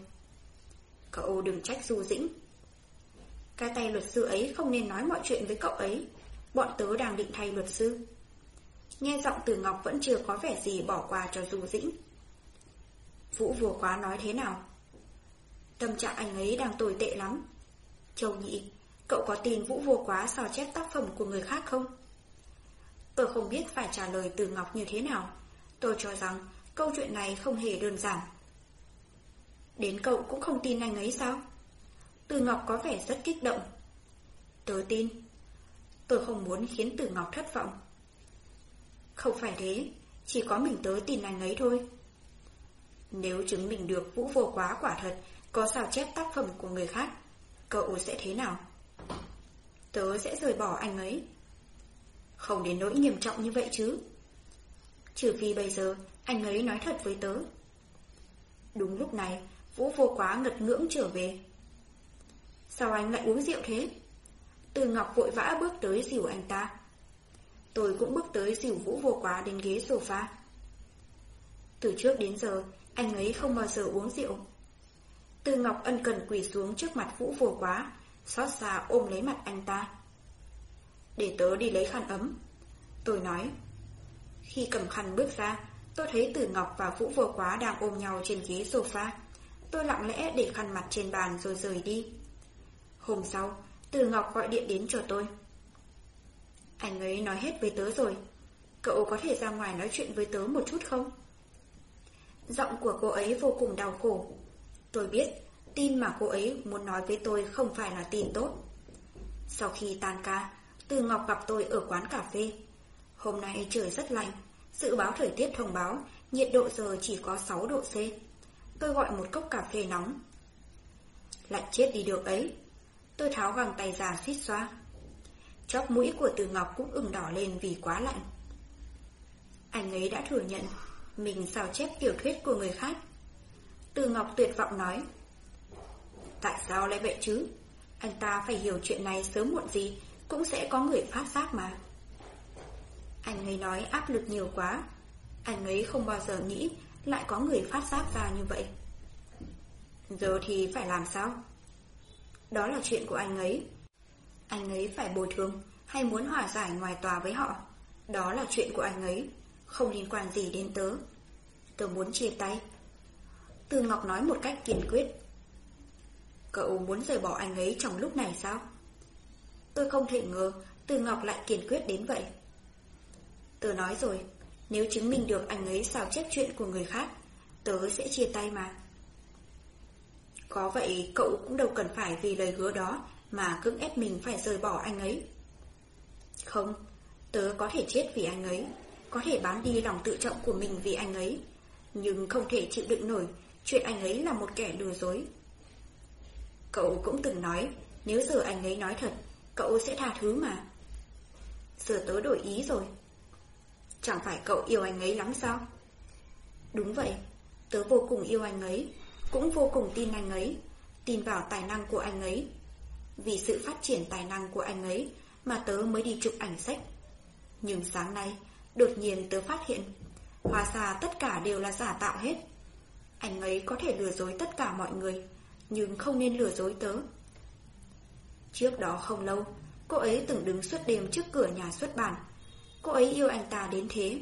Cậu đừng trách Du Dĩnh. Cái tay luật sư ấy không nên nói mọi chuyện với cậu ấy. Bọn tớ đang định thay luật sư. Nghe giọng từ Ngọc vẫn chưa có vẻ gì bỏ qua cho Du Dĩnh. Vũ vô quá nói thế nào? Tâm trạng anh ấy đang tồi tệ lắm. Châu Nhị, cậu có tin Vũ Vô Quá sao chép tác phẩm của người khác không? Tôi không biết phải trả lời từ Ngọc như thế nào. Tôi cho rằng câu chuyện này không hề đơn giản. Đến cậu cũng không tin anh ấy sao? Từ Ngọc có vẻ rất kích động. Tớ tin. Tôi không muốn khiến Từ Ngọc thất vọng. Không phải thế, chỉ có mình tớ tin anh ấy thôi. Nếu chứng minh được Vũ Vô Quá quả thật có sao chép tác phẩm của người khác, cậu sẽ thế nào? Tớ sẽ rời bỏ anh ấy. Không đến nỗi nghiêm trọng như vậy chứ. Trừ phi bây giờ anh ấy nói thật với tớ. Đúng lúc này, Vũ vô quá ngật ngưỡng trở về. Sao anh lại uống rượu thế? Từ Ngọc vội vã bước tới dìu anh ta. Tôi cũng bước tới dìu Vũ vô quá đến ghế sofa. Từ trước đến giờ, anh ấy không bao giờ uống rượu. Từ Ngọc ân cần quỳ xuống trước mặt Vũ vô quá, xót xa ôm lấy mặt anh ta. Để tớ đi lấy khăn ấm. Tôi nói. Khi cầm khăn bước ra, tôi thấy Từ Ngọc và Vũ vô quá đang ôm nhau trên ghế sofa. Tôi lặng lẽ để khăn mặt trên bàn rồi rời đi. Hôm sau, Từ Ngọc gọi điện đến cho tôi. Anh ấy nói hết với tớ rồi. Cậu có thể ra ngoài nói chuyện với tớ một chút không? Giọng của cô ấy vô cùng đau khổ. Tôi biết, tin mà cô ấy muốn nói với tôi không phải là tin tốt. Sau khi tan ca, Từ Ngọc gặp tôi ở quán cà phê. Hôm nay trời rất lạnh, dự báo thời tiết thông báo nhiệt độ giờ chỉ có 6 độ C. Tôi gọi một cốc cà phê nóng. Lạnh chết đi được ấy. Tôi tháo găng tay ra xít xoa. Chóp mũi của Từ Ngọc cũng ửng đỏ lên vì quá lạnh. Anh ấy đã thừa nhận mình sao chép tiểu thuyết của người khác. Từ Ngọc tuyệt vọng nói. Tại sao lại vậy chứ? Anh ta phải hiểu chuyện này sớm muộn gì cũng sẽ có người phát giác mà. Anh ấy nói áp lực nhiều quá. Anh ấy không bao giờ nghĩ lại có người phát giác ra như vậy. Giờ thì phải làm sao? Đó là chuyện của anh ấy. Anh ấy phải bồi thường hay muốn hòa giải ngoài tòa với họ. Đó là chuyện của anh ấy, không liên quan gì đến tớ. Tớ muốn chia tay. Từ Ngọc nói một cách kiên quyết. Cậu muốn rời bỏ anh ấy trong lúc này sao? Tôi không thể ngờ Từ Ngọc lại kiên quyết đến vậy. Tớ nói rồi, nếu chứng minh được anh ấy sao chép chuyện của người khác, tớ sẽ chia tay mà. Có vậy cậu cũng đâu cần phải vì lời hứa đó mà cưỡng ép mình phải rời bỏ anh ấy. Không, tớ có thể chết vì anh ấy, có thể bán đi lòng tự trọng của mình vì anh ấy, nhưng không thể chịu đựng nổi chuyện anh ấy là một kẻ lừa dối. Cậu cũng từng nói, nếu giờ anh ấy nói thật, cậu sẽ tha thứ mà. Giờ tớ đổi ý rồi. Chẳng phải cậu yêu anh ấy lắm sao? Đúng vậy, tớ vô cùng yêu anh ấy, cũng vô cùng tin anh ấy, tin vào tài năng của anh ấy. Vì sự phát triển tài năng của anh ấy mà tớ mới đi chụp ảnh sách. Nhưng sáng nay, đột nhiên tớ phát hiện, hóa ra tất cả đều là giả tạo hết. Anh ấy có thể lừa dối tất cả mọi người, nhưng không nên lừa dối tớ. Trước đó không lâu, cô ấy từng đứng suốt đêm trước cửa nhà xuất bản. Cô ấy yêu anh ta đến thế.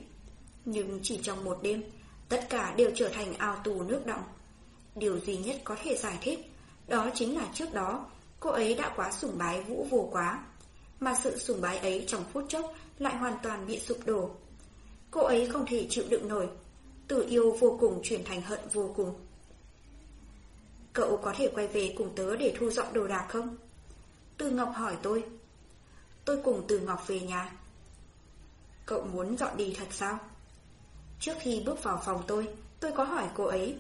Nhưng chỉ trong một đêm, tất cả đều trở thành ao tù nước động. Điều duy nhất có thể giải thích, đó chính là trước đó, cô ấy đã quá sủng bái vũ vô quá. Mà sự sủng bái ấy trong phút chốc lại hoàn toàn bị sụp đổ. Cô ấy không thể chịu đựng nổi, từ yêu vô cùng chuyển thành hận vô cùng. Cậu có thể quay về cùng tớ để thu dọn đồ đạc không? Từ Ngọc hỏi tôi. Tôi cùng Từ Ngọc về nhà. Cậu muốn dọn đi thật sao? Trước khi bước vào phòng tôi, tôi có hỏi cô ấy.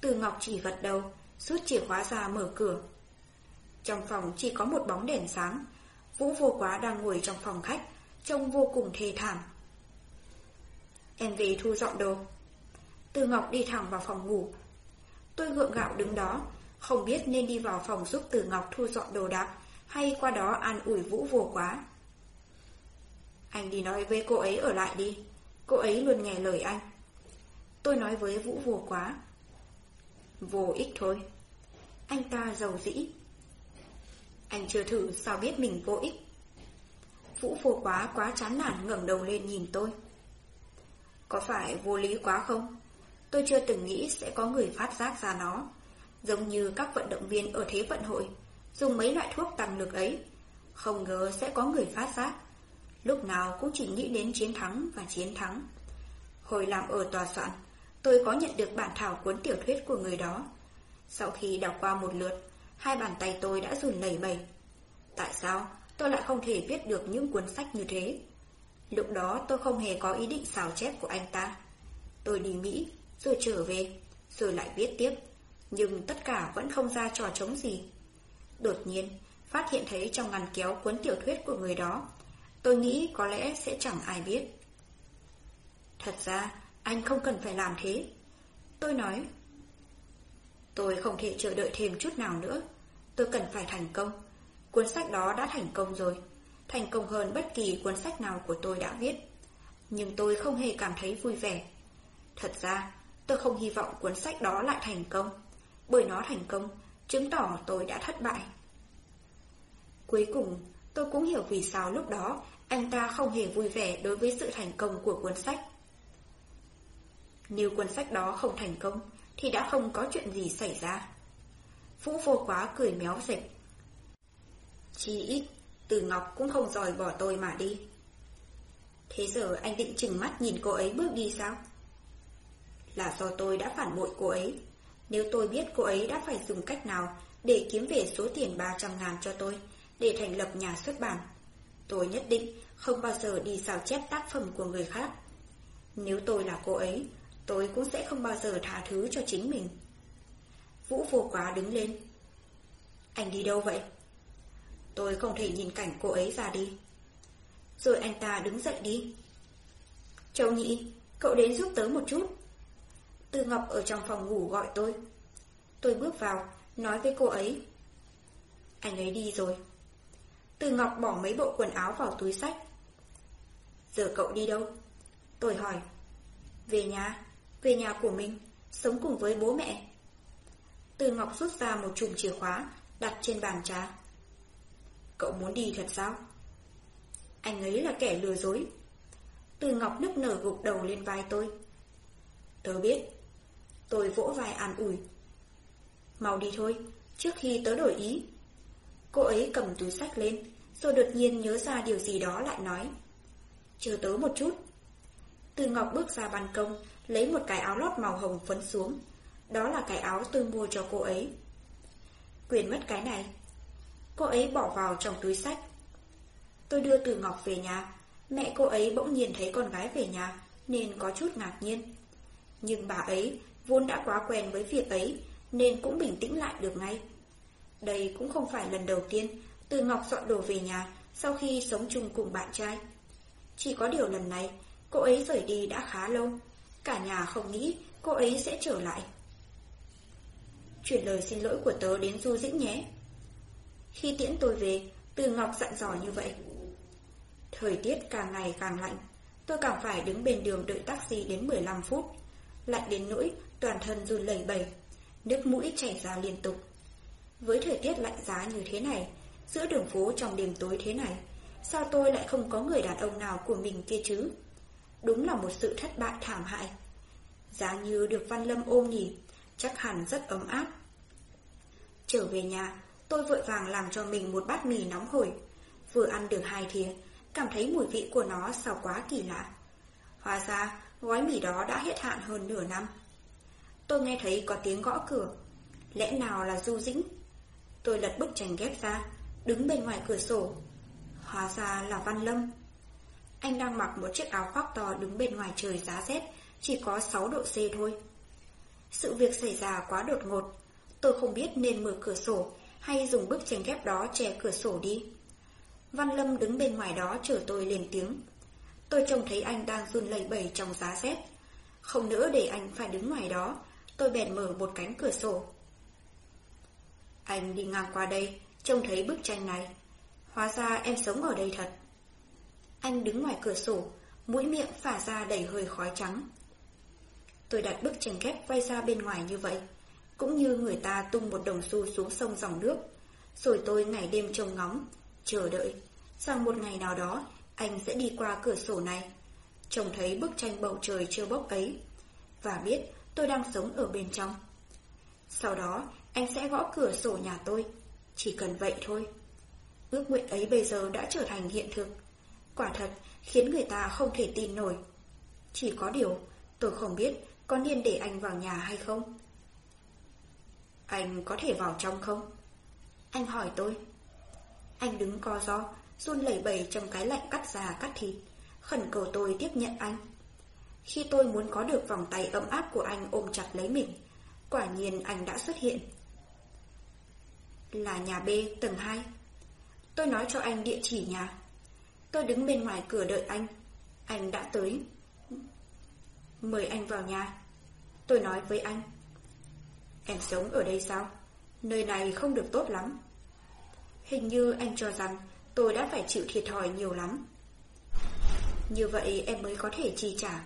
Từ Ngọc chỉ gật đầu, rút chìa khóa ra mở cửa. Trong phòng chỉ có một bóng đèn sáng. Vũ vô quá đang ngồi trong phòng khách, trông vô cùng thê thảm. Em về thu dọn đồ. Từ Ngọc đi thẳng vào phòng ngủ. Tôi gượng gạo đứng đó, không biết nên đi vào phòng giúp Từ Ngọc thu dọn đồ đạc hay qua đó an ủi Vũ vô quá. Anh đi nói với cô ấy ở lại đi, cô ấy luôn nghe lời anh. Tôi nói với Vũ vô quá. Vô ích thôi. Anh ta giàu dĩ. Anh chưa thử sao biết mình vô ích. Vũ vô quá quá chán nản ngẩng đầu lên nhìn tôi. Có phải vô lý quá không? Tôi chưa từng nghĩ sẽ có người phát giác ra nó. Giống như các vận động viên ở Thế vận hội, dùng mấy loại thuốc tăng lực ấy. Không ngờ sẽ có người phát giác. Lúc nào cũng chỉ nghĩ đến chiến thắng và chiến thắng. Hồi làm ở tòa soạn, tôi có nhận được bản thảo cuốn tiểu thuyết của người đó. Sau khi đọc qua một lượt, hai bàn tay tôi đã run lẩy bẩy. Tại sao tôi lại không thể viết được những cuốn sách như thế? Lúc đó tôi không hề có ý định xào chép của anh ta. Tôi đi Mỹ, rồi trở về, rồi lại viết tiếp. Nhưng tất cả vẫn không ra trò trống gì. Đột nhiên, phát hiện thấy trong ngăn kéo cuốn tiểu thuyết của người đó. Tôi nghĩ có lẽ sẽ chẳng ai biết. Thật ra, anh không cần phải làm thế. Tôi nói. Tôi không thể chờ đợi thêm chút nào nữa. Tôi cần phải thành công. Cuốn sách đó đã thành công rồi. Thành công hơn bất kỳ cuốn sách nào của tôi đã viết. Nhưng tôi không hề cảm thấy vui vẻ. Thật ra, tôi không hy vọng cuốn sách đó lại thành công. Bởi nó thành công, chứng tỏ tôi đã thất bại. Cuối cùng, tôi cũng hiểu vì sao lúc đó anh ta không hề vui vẻ đối với sự thành công của cuốn sách. Nếu cuốn sách đó không thành công, thì đã không có chuyện gì xảy ra. Vũ vô quá cười méo dịch. Chỉ ít, Từ Ngọc cũng không dòi bỏ tôi mà đi. Thế giờ anh định chừng mắt nhìn cô ấy bước đi sao? Là do tôi đã phản bội cô ấy. Nếu tôi biết cô ấy đã phải dùng cách nào để kiếm về số tiền 300 ngàn cho tôi, để thành lập nhà xuất bản, tôi nhất định không bao giờ đi sao chép tác phẩm của người khác. Nếu tôi là cô ấy, tôi cũng sẽ không bao giờ tha thứ cho chính mình. Vũ vô quá đứng lên. Anh đi đâu vậy? Tôi không thể nhìn cảnh cô ấy ra đi. Rồi anh ta đứng dậy đi. Châu Nhị, cậu đến giúp tớ một chút. Tư Ngọc ở trong phòng ngủ gọi tôi. Tôi bước vào, nói với cô ấy. Anh ấy đi rồi. Từ Ngọc bỏ mấy bộ quần áo vào túi sách. Giờ cậu đi đâu? Tôi hỏi. Về nhà, về nhà của mình, sống cùng với bố mẹ. Từ Ngọc rút ra một chùm chìa khóa, đặt trên bàn trà. Cậu muốn đi thật sao? Anh ấy là kẻ lừa dối. Từ Ngọc nức nở gục đầu lên vai tôi. Tớ biết. Tôi vỗ vai an ủi. Mau đi thôi, trước khi tớ đổi ý. Cô ấy cầm túi sách lên, rồi đột nhiên nhớ ra điều gì đó lại nói. Chờ tớ một chút. từ Ngọc bước ra ban công, lấy một cái áo lót màu hồng phấn xuống. Đó là cái áo tôi mua cho cô ấy. Quyền mất cái này. Cô ấy bỏ vào trong túi sách. Tôi đưa Từ Ngọc về nhà. Mẹ cô ấy bỗng nhiên thấy con gái về nhà, nên có chút ngạc nhiên. Nhưng bà ấy vốn đã quá quen với việc ấy, nên cũng bình tĩnh lại được ngay. Đây cũng không phải lần đầu tiên từ Ngọc dọn đồ về nhà sau khi sống chung cùng bạn trai. Chỉ có điều lần này, cô ấy rời đi đã khá lâu. Cả nhà không nghĩ cô ấy sẽ trở lại. Chuyển lời xin lỗi của tớ đến Du Dĩnh nhé. Khi tiễn tôi về, Từ Ngọc dặn dò như vậy. Thời tiết càng ngày càng lạnh, tôi càng phải đứng bên đường đợi taxi đến 15 phút. Lạnh đến nỗi toàn thân run lẩy bẩy, nước mũi chảy ra liên tục. Với thời tiết lạnh giá như thế này, giữa đường phố trong đêm tối thế này, sao tôi lại không có người đàn ông nào của mình kia chứ? Đúng là một sự thất bại thảm hại. Giá như được Văn Lâm ôm nhỉ, chắc hẳn rất ấm áp. Trở về nhà, tôi vội vàng làm cho mình một bát mì nóng hổi. Vừa ăn được hai thìa, cảm thấy mùi vị của nó sao quá kỳ lạ. Hóa ra, gói mì đó đã hết hạn hơn nửa năm. Tôi nghe thấy có tiếng gõ cửa. Lẽ nào là Du Dĩnh? Tôi lật bức tranh ghép ra, đứng bên ngoài cửa sổ. Hóa ra là Văn Lâm. Anh đang mặc một chiếc áo khoác to đứng bên ngoài trời giá rét, chỉ có 6 độ C thôi. Sự việc xảy ra quá đột ngột, tôi không biết nên mở cửa sổ hay dùng bức tranh ghép đó che cửa sổ đi. Văn Lâm đứng bên ngoài đó chờ tôi lên tiếng. Tôi trông thấy anh đang run lẩy bẩy trong giá rét. Không nữa để anh phải đứng ngoài đó, tôi bèn mở một cánh cửa sổ. Anh đi ngang qua đây, trông thấy bức tranh này. Hóa ra em sống ở đây thật. Anh đứng ngoài cửa sổ, mũi miệng phả ra đầy hơi khói trắng. Tôi đặt bức tranh ghép quay ra bên ngoài như vậy, cũng như người ta tung một đồng xu xuống sông dòng nước. Rồi tôi ngày đêm trông ngóng, chờ đợi, rằng một ngày nào đó anh sẽ đi qua cửa sổ này, trông thấy bức tranh bầu trời chưa bốc ấy, và biết tôi đang sống ở bên trong. Sau đó, anh sẽ gõ cửa sổ nhà tôi, chỉ cần vậy thôi. Ước nguyện ấy bây giờ đã trở thành hiện thực. Quả thật, khiến người ta không thể tin nổi. Chỉ có điều, tôi không biết có nên để anh vào nhà hay không. Anh có thể vào trong không? Anh hỏi tôi. Anh đứng co do, run lẩy bẩy trong cái lạnh cắt già cắt thịt, khẩn cầu tôi tiếp nhận anh. Khi tôi muốn có được vòng tay ấm áp của anh ôm chặt lấy mình, quả nhiên anh đã xuất hiện. Là nhà B tầng 2. Tôi nói cho anh địa chỉ nhà. Tôi đứng bên ngoài cửa đợi anh. Anh đã tới. Mời anh vào nhà. Tôi nói với anh. Em sống ở đây sao? Nơi này không được tốt lắm. Hình như anh cho rằng tôi đã phải chịu thiệt thòi nhiều lắm. Như vậy em mới có thể chi trả.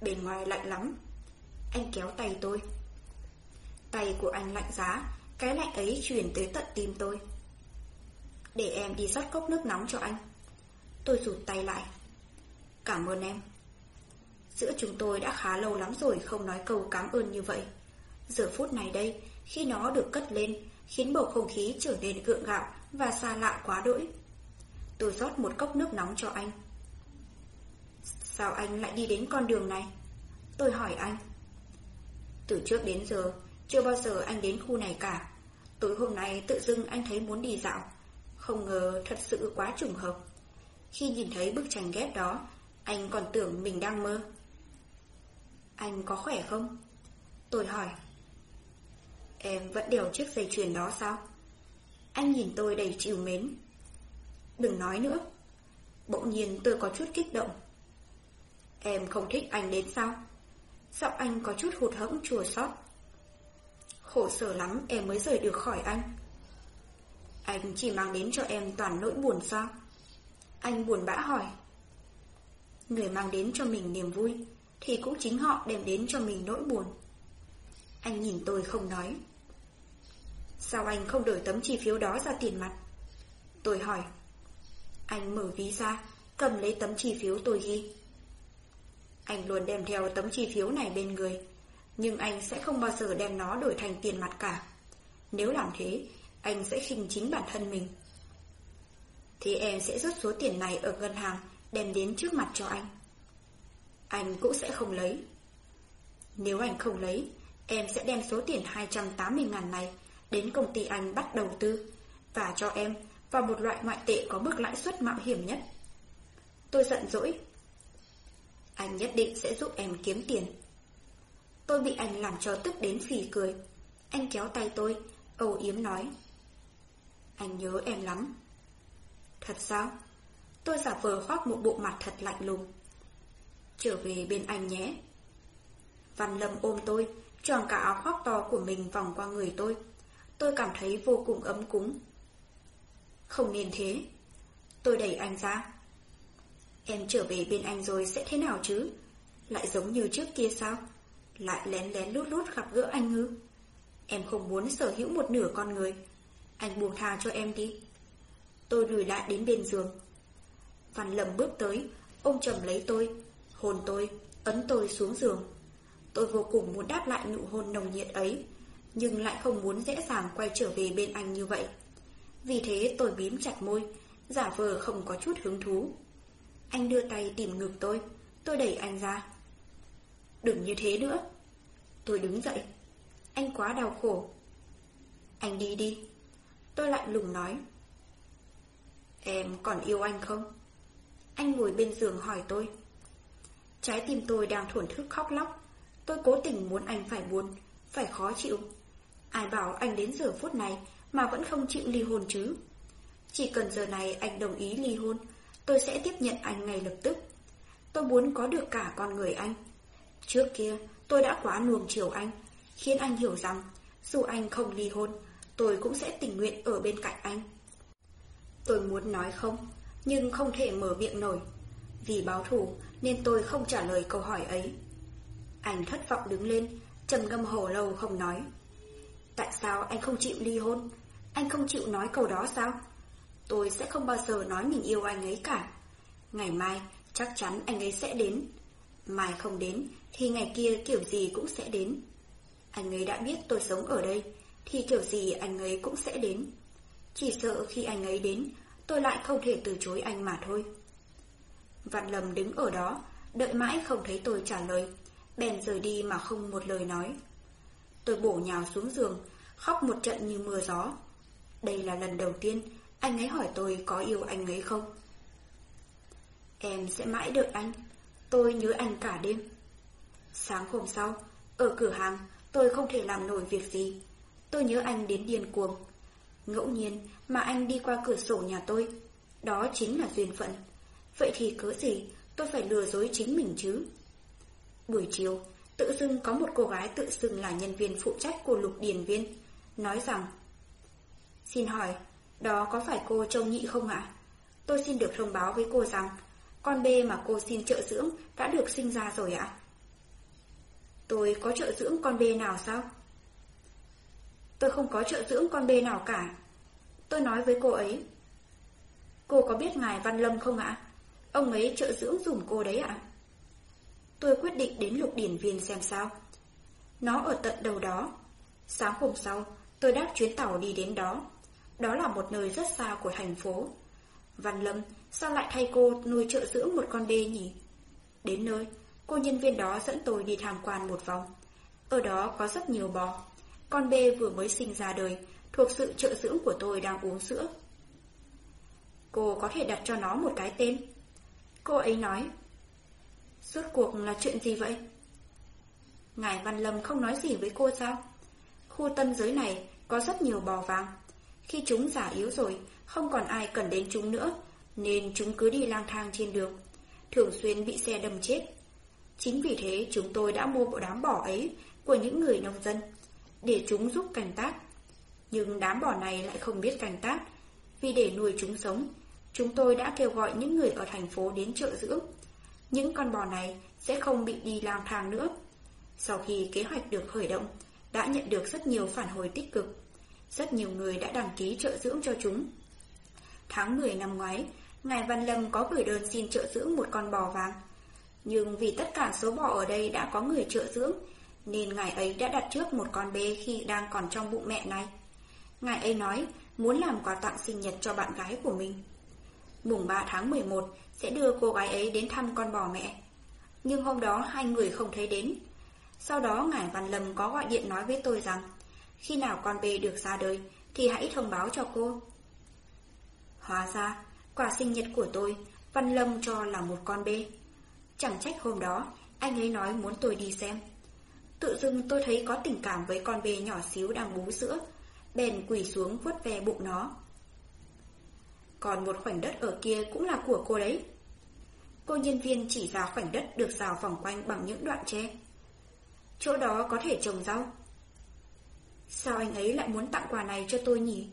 Bên ngoài lạnh lắm. Anh kéo tay tôi. Tay của anh lạnh giá, cái lạnh ấy truyền tới tận tim tôi. Để em đi rót cốc nước nóng cho anh. Tôi rụt tay lại. Cảm ơn em. Giữa chúng tôi đã khá lâu lắm rồi không nói câu cảm ơn như vậy. Giờ phút này đây, khi nó được cất lên, khiến bầu không khí trở nên gượng gạo và xa lạ quá đỗi. Tôi rót một cốc nước nóng cho anh. Sao anh lại đi đến con đường này? Tôi hỏi anh. Từ trước đến giờ, chưa bao giờ anh đến khu này cả. Tối hôm nay tự dưng anh thấy muốn đi dạo. Không ngờ thật sự quá trùng hợp. Khi nhìn thấy bức tranh ghép đó, anh còn tưởng mình đang mơ. Anh có khỏe không? Tôi hỏi. Em vẫn đeo chiếc dây chuyền đó sao? Anh nhìn tôi đầy chiều mến. Đừng nói nữa. Bỗng nhiên tôi có chút kích động. Em không thích anh đến sao? Giọng anh có chút hụt hẫng chua xót. Khổ sở lắm em mới rời được khỏi anh. Anh chỉ mang đến cho em toàn nỗi buồn sao? Anh buồn bã hỏi. Người mang đến cho mình niềm vui, thì cũng chính họ đem đến cho mình nỗi buồn. Anh nhìn tôi không nói. Sao anh không đổi tấm chi phiếu đó ra tiền mặt? Tôi hỏi. Anh mở ví ra, cầm lấy tấm chi phiếu tôi ghi. Anh luôn đem theo tấm chi phiếu này bên người, nhưng anh sẽ không bao giờ đem nó đổi thành tiền mặt cả. Nếu làm thế, anh sẽ khinh chính bản thân mình. Thì em sẽ rút số tiền này ở ngân hàng đem đến trước mặt cho anh. Anh cũng sẽ không lấy. Nếu anh không lấy, em sẽ đem số tiền 280 ngàn này đến công ty anh bắt đầu tư và cho em vào một loại ngoại tệ có mức lãi suất mạo hiểm nhất. Tôi giận dỗi. Anh nhất định sẽ giúp em kiếm tiền. Tôi bị anh làm cho tức đến phì cười. Anh kéo tay tôi, âu yếm nói. Anh nhớ em lắm. Thật sao? Tôi giả vờ khoác một bộ mặt thật lạnh lùng. Trở về bên anh nhé. Văn Lâm ôm tôi, tròn cả áo khoác to của mình vòng qua người tôi. Tôi cảm thấy vô cùng ấm cúng. Không nên thế. Tôi đẩy anh ra. Em trở về bên anh rồi sẽ thế nào chứ? Lại giống như trước kia sao? Lại lén lén lút lút gặp gỡ anh ư? Em không muốn sở hữu một nửa con người. Anh buông tha cho em đi. Tôi lùi lại đến bên giường. Văn Lâm bước tới, ôm chầm lấy tôi, hôn tôi, ấn tôi xuống giường. Tôi vô cùng muốn đáp lại nụ hôn nồng nhiệt ấy, nhưng lại không muốn dễ dàng quay trở về bên anh như vậy. Vì thế tôi bím chặt môi, giả vờ không có chút hứng thú. Anh đưa tay tìm ngực tôi, tôi đẩy anh ra. Đừng như thế nữa. Tôi đứng dậy. Anh quá đau khổ. Anh đi đi. Tôi lại lùng nói. Em còn yêu anh không? Anh ngồi bên giường hỏi tôi. Trái tim tôi đang thổn thức khóc lóc. Tôi cố tình muốn anh phải buồn, phải khó chịu. Ai bảo anh đến giờ phút này mà vẫn không chịu ly hôn chứ? Chỉ cần giờ này anh đồng ý ly hôn, tôi sẽ tiếp nhận anh ngay lập tức. Tôi muốn có được cả con người anh. Trước kia, tôi đã quá nuông chiều anh, khiến anh hiểu rằng dù anh không ly hôn, tôi cũng sẽ tình nguyện ở bên cạnh anh. Tôi muốn nói không, nhưng không thể mở miệng nổi. Vì báo thù nên tôi không trả lời câu hỏi ấy. Anh thất vọng đứng lên, trầm ngâm hồ lâu không nói. Tại sao anh không chịu ly hôn? Anh không chịu nói câu đó sao? Tôi sẽ không bao giờ nói mình yêu anh ấy cả. Ngày mai, chắc chắn anh ấy sẽ đến. Mai không đến, thì ngày kia kiểu gì cũng sẽ đến. Anh ấy đã biết tôi sống ở đây, thì kiểu gì anh ấy cũng sẽ đến. Chỉ sợ khi anh ấy đến, tôi lại không thể từ chối anh mà thôi. Vạn lầm đứng ở đó, đợi mãi không thấy tôi trả lời, bèn rời đi mà không một lời nói. Tôi bổ nhào xuống giường, khóc một trận như mưa gió. Đây là lần đầu tiên anh ấy hỏi tôi có yêu anh ấy không. Em sẽ mãi đợi anh, tôi nhớ anh cả đêm. Sáng hôm sau, ở cửa hàng, tôi không thể làm nổi việc gì. Tôi nhớ anh đến điên cuồng. Ngẫu nhiên mà anh đi qua cửa sổ nhà tôi, đó chính là duyên phận. Vậy thì cớ gì tôi phải lừa dối chính mình chứ? Buổi chiều, tự dưng có một cô gái tự xưng là nhân viên phụ trách của lục điền viên, nói rằng Xin hỏi, đó có phải cô Châu Nhị không ạ? Tôi xin được thông báo với cô rằng con bê mà cô xin trợ dưỡng đã được sinh ra rồi ạ. Tôi có trợ dưỡng con bê nào sao? Tôi không có trợ dưỡng con bê nào cả. Tôi nói với cô ấy. Cô có biết ngài Văn Lâm không ạ? Ông ấy trợ dưỡng dùm cô đấy ạ. Tôi quyết định đến lục điển viên xem sao. Nó ở tận đầu đó. Sáng hôm sau, tôi đáp chuyến tàu đi đến đó. Đó là một nơi rất xa của thành phố. Văn Lâm, sao lại thay cô nuôi trợ dưỡng một con bê nhỉ? Đến nơi, cô nhân viên đó dẫn tôi đi tham quan một vòng. Ở đó có rất nhiều bò. Con bê vừa mới sinh ra đời, thuộc sự trợ dưỡng của tôi đang uống sữa. Cô có thể đặt cho nó một cái tên. Cô ấy nói. Suốt cuộc là chuyện gì vậy? Ngài Văn Lâm không nói gì với cô sao? Khu tân giới này có rất nhiều bò vàng. Khi chúng già yếu rồi, không còn ai cần đến chúng nữa, nên chúng cứ đi lang thang trên đường, thường xuyên bị xe đâm chết. Chính vì thế chúng tôi đã mua bộ đám bò ấy của những người nông dân, để chúng giúp canh tác. Nhưng đám bò này lại không biết canh tác, vì để nuôi chúng sống, chúng tôi đã kêu gọi những người ở thành phố đến trợ dưỡng. Những con bò này sẽ không bị đi lang thang nữa. Sau khi kế hoạch được khởi động, đã nhận được rất nhiều phản hồi tích cực. Rất nhiều người đã đăng ký trợ dưỡng cho chúng. Tháng 10 năm ngoái, Ngài Văn Lâm có gửi đơn xin trợ dưỡng một con bò vàng. Nhưng vì tất cả số bò ở đây đã có người trợ dưỡng, nên ngài ấy đã đặt trước một con bê khi đang còn trong bụng mẹ này. Ngài ấy nói muốn làm quà tặng sinh nhật cho bạn gái của mình. Mùng 3 tháng 11 sẽ đưa cô gái ấy đến thăm con bò mẹ. Nhưng hôm đó hai người không thấy đến. Sau đó Ngài Văn Lâm có gọi điện nói với tôi rằng khi nào con bê được ra đời thì hãy thông báo cho cô. Hóa ra, quà sinh nhật của tôi, Văn Lâm cho là một con bê. Chẳng trách hôm đó, anh ấy nói muốn tôi đi xem. Tự dưng tôi thấy có tình cảm với con bê nhỏ xíu đang bú sữa, bèn quỳ xuống vuốt ve bụng nó. Còn một khoảnh đất ở kia cũng là của cô đấy. Cô nhân viên chỉ ra khoảnh đất được rào vòng quanh bằng những đoạn tre. Chỗ đó có thể trồng rau. Sao anh ấy lại muốn tặng quà này cho tôi nhỉ?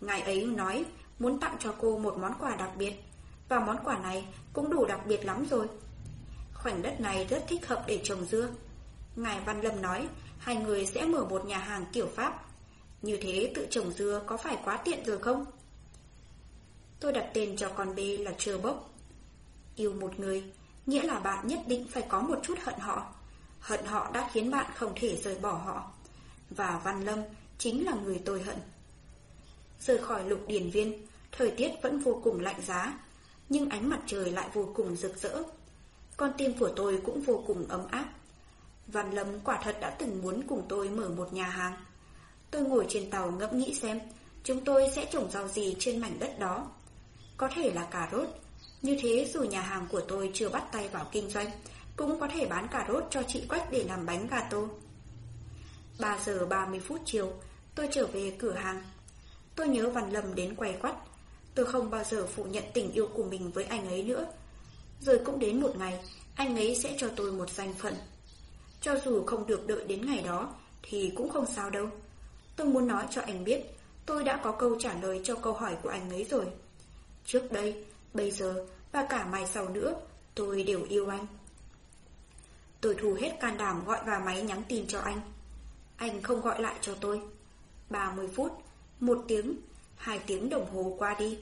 Ngài ấy nói muốn tặng cho cô một món quà đặc biệt, và món quà này cũng đủ đặc biệt lắm rồi. Khoảnh đất này rất thích hợp để trồng dưa. Ngài Văn Lâm nói hai người sẽ mở một nhà hàng kiểu Pháp. Như thế tự trồng dưa có phải quá tiện rồi không? Tôi đặt tên cho con b là Trơ Bốc. Yêu một người, nghĩa là bạn nhất định phải có một chút hận họ. Hận họ đã khiến bạn không thể rời bỏ họ. Và Văn Lâm chính là người tôi hận. Rời khỏi lục điển viên, thời tiết vẫn vô cùng lạnh giá, nhưng ánh mặt trời lại vô cùng rực rỡ. Con tim của tôi cũng vô cùng ấm áp. Văn Lâm quả thật đã từng muốn cùng tôi mở một nhà hàng. Tôi ngồi trên tàu ngẫm nghĩ xem chúng tôi sẽ trồng rau gì trên mảnh đất đó. Có thể là cà rốt. Như thế dù nhà hàng của tôi chưa bắt tay vào kinh doanh, cũng có thể bán cà rốt cho chị Quách để làm bánh gato. 3 giờ 30 phút chiều, tôi trở về cửa hàng. Tôi nhớ Văn Lâm đến quay quắt. Tôi không bao giờ phủ nhận tình yêu của mình với anh ấy nữa. Rồi cũng đến một ngày, anh ấy sẽ cho tôi một danh phận. Cho dù không được đợi đến ngày đó, thì cũng không sao đâu. Tôi muốn nói cho anh biết, tôi đã có câu trả lời cho câu hỏi của anh ấy rồi. Trước đây, bây giờ và cả mai sau nữa, tôi đều yêu anh. Tôi thu hết can đảm gọi vào máy nhắn tin cho anh. Anh không gọi lại cho tôi. 30 phút, một tiếng, hai tiếng đồng hồ qua đi.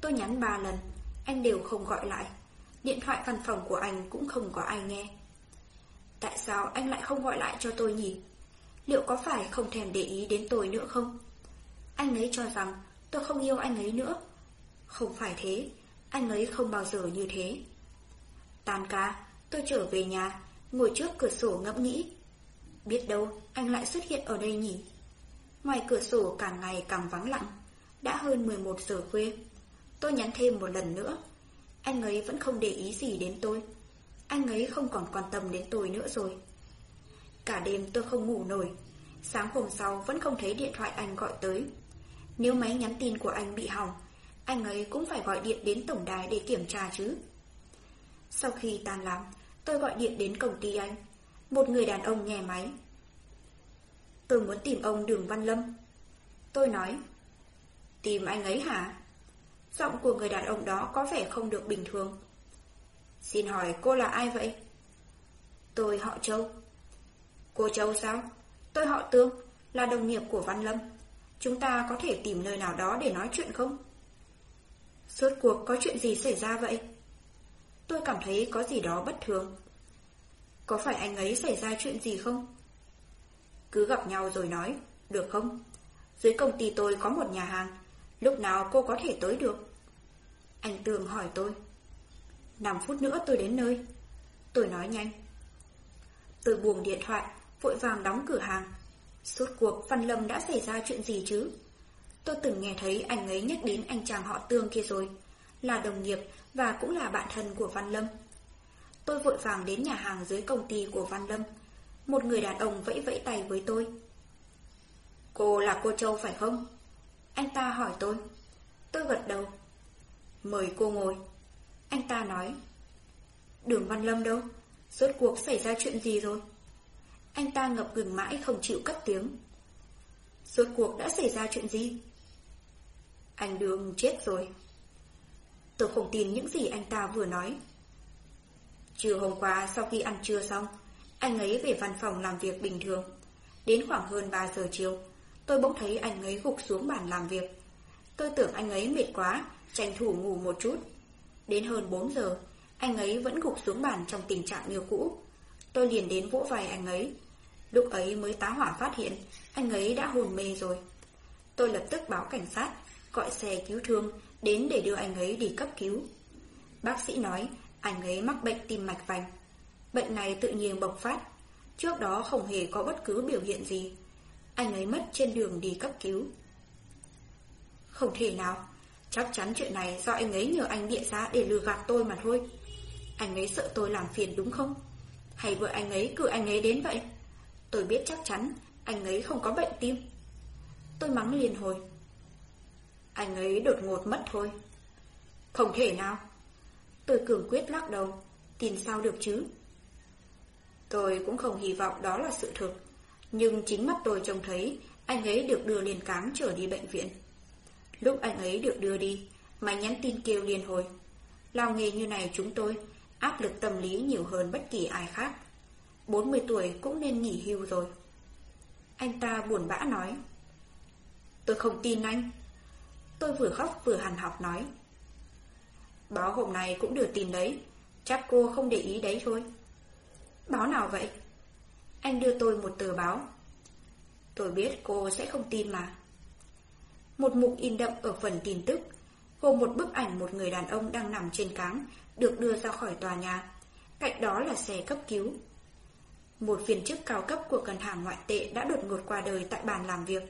Tôi nhắn ba lần, anh đều không gọi lại. Điện thoại văn phòng của anh cũng không có ai nghe. Tại sao anh lại không gọi lại cho tôi nhỉ? Liệu có phải không thèm để ý đến tôi nữa không? Anh ấy cho rằng tôi không yêu anh ấy nữa. Không phải thế, anh ấy không bao giờ như thế. Tan ca, tôi trở về nhà, ngồi trước cửa sổ ngẫm nghĩ. Biết đâu anh lại xuất hiện ở đây nhỉ? Ngoài cửa sổ càng ngày càng vắng lặng, đã hơn 11 giờ khuya. Tôi nhắn thêm một lần nữa. Anh ấy vẫn không để ý gì đến tôi. Anh ấy không còn quan tâm đến tôi nữa rồi. Cả đêm tôi không ngủ nổi. Sáng hôm sau vẫn không thấy điện thoại anh gọi tới. Nếu máy nhắn tin của anh bị hỏng, anh ấy cũng phải gọi điện đến tổng đài để kiểm tra chứ. Sau khi tan làm, tôi gọi điện đến công ty anh. Một người đàn ông nghe máy. Tôi muốn tìm ông Đường Văn Lâm. Tôi nói, tìm anh ấy hả? Giọng của người đàn ông đó có vẻ không được bình thường. Xin hỏi cô là ai vậy? Tôi họ Châu. Cô Châu sao? Tôi họ Tương, là đồng nghiệp của Văn Lâm. Chúng ta có thể tìm nơi nào đó để nói chuyện không? Suốt cuộc có chuyện gì xảy ra vậy? Tôi cảm thấy có gì đó bất thường. Có phải anh ấy xảy ra chuyện gì không? Cứ gặp nhau rồi nói, được không? Dưới công ty tôi có một nhà hàng, lúc nào cô có thể tới được? Anh Tường hỏi tôi. 5 phút nữa tôi đến nơi. Tôi nói nhanh. Tôi buông điện thoại, vội vàng đóng cửa hàng. Suốt cuộc Văn Lâm đã xảy ra chuyện gì chứ? Tôi từng nghe thấy anh ấy nhắc đến anh chàng họ Tương kia rồi, là đồng nghiệp và cũng là bạn thân của Văn Lâm. Tôi vội vàng đến nhà hàng dưới công ty của Văn Lâm. Một người đàn ông vẫy vẫy tay với tôi. Cô là cô Châu phải không? Anh ta hỏi tôi. Tôi gật đầu. Mời cô ngồi. Anh ta nói. Đường Văn Lâm đâu? Rốt cuộc xảy ra chuyện gì rồi? Anh ta ngập ngừng mãi không chịu cất tiếng. Rốt cuộc đã xảy ra chuyện gì? Anh Đường chết rồi. Tôi không tin những gì anh ta vừa nói. Trưa hôm qua sau khi ăn trưa xong, anh ấy về văn phòng làm việc bình thường. Đến khoảng hơn 3 giờ chiều, tôi bỗng thấy anh ấy gục xuống bàn làm việc. Tôi tưởng anh ấy mệt quá, tranh thủ ngủ một chút. Đến hơn 4 giờ, anh ấy vẫn gục xuống bàn trong tình trạng như cũ. Tôi liền đến vỗ vai anh ấy. Lúc ấy mới tá hỏa phát hiện, anh ấy đã hồn mê rồi. Tôi lập tức báo cảnh sát, gọi xe cứu thương đến để đưa anh ấy đi cấp cứu. Bác sĩ nói anh ấy mắc bệnh tim mạch vành. Bệnh này tự nhiên bộc phát. Trước đó không hề có bất cứ biểu hiện gì. Anh ấy mất trên đường đi cấp cứu. Không thể nào. Chắc chắn chuyện này do anh ấy nhờ anh bịa ra để lừa gạt tôi mà thôi. Anh ấy sợ tôi làm phiền đúng không? Hay vợ anh ấy cử anh ấy đến vậy? Tôi biết chắc chắn anh ấy không có bệnh tim. Tôi mắng liền hồi. Anh ấy đột ngột mất thôi. Không thể nào. Tôi cường quyết lắc đầu. Tin sao được chứ? Tôi cũng không hy vọng đó là sự thực. Nhưng chính mắt tôi trông thấy anh ấy được đưa liền cáng trở đi bệnh viện. Lúc anh ấy được đưa đi, máy nhắn tin kêu liền hồi. Lao nghề như này chúng tôi, áp lực tâm lý nhiều hơn bất kỳ ai khác. 40 tuổi cũng nên nghỉ hưu rồi. Anh ta buồn bã nói. Tôi không tin anh. Tôi vừa khóc vừa hằn học nói. Báo hôm nay cũng được tin đấy, chắc cô không để ý đấy thôi. Báo nào vậy? Anh đưa tôi một tờ báo. Tôi biết cô sẽ không tin mà. Một mục in đậm ở phần tin tức, gồm một bức ảnh một người đàn ông đang nằm trên cáng, được đưa ra khỏi tòa nhà. Cạnh đó là xe cấp cứu. Một viên chức cao cấp của ngân hàng ngoại tệ đã đột ngột qua đời tại bàn làm việc.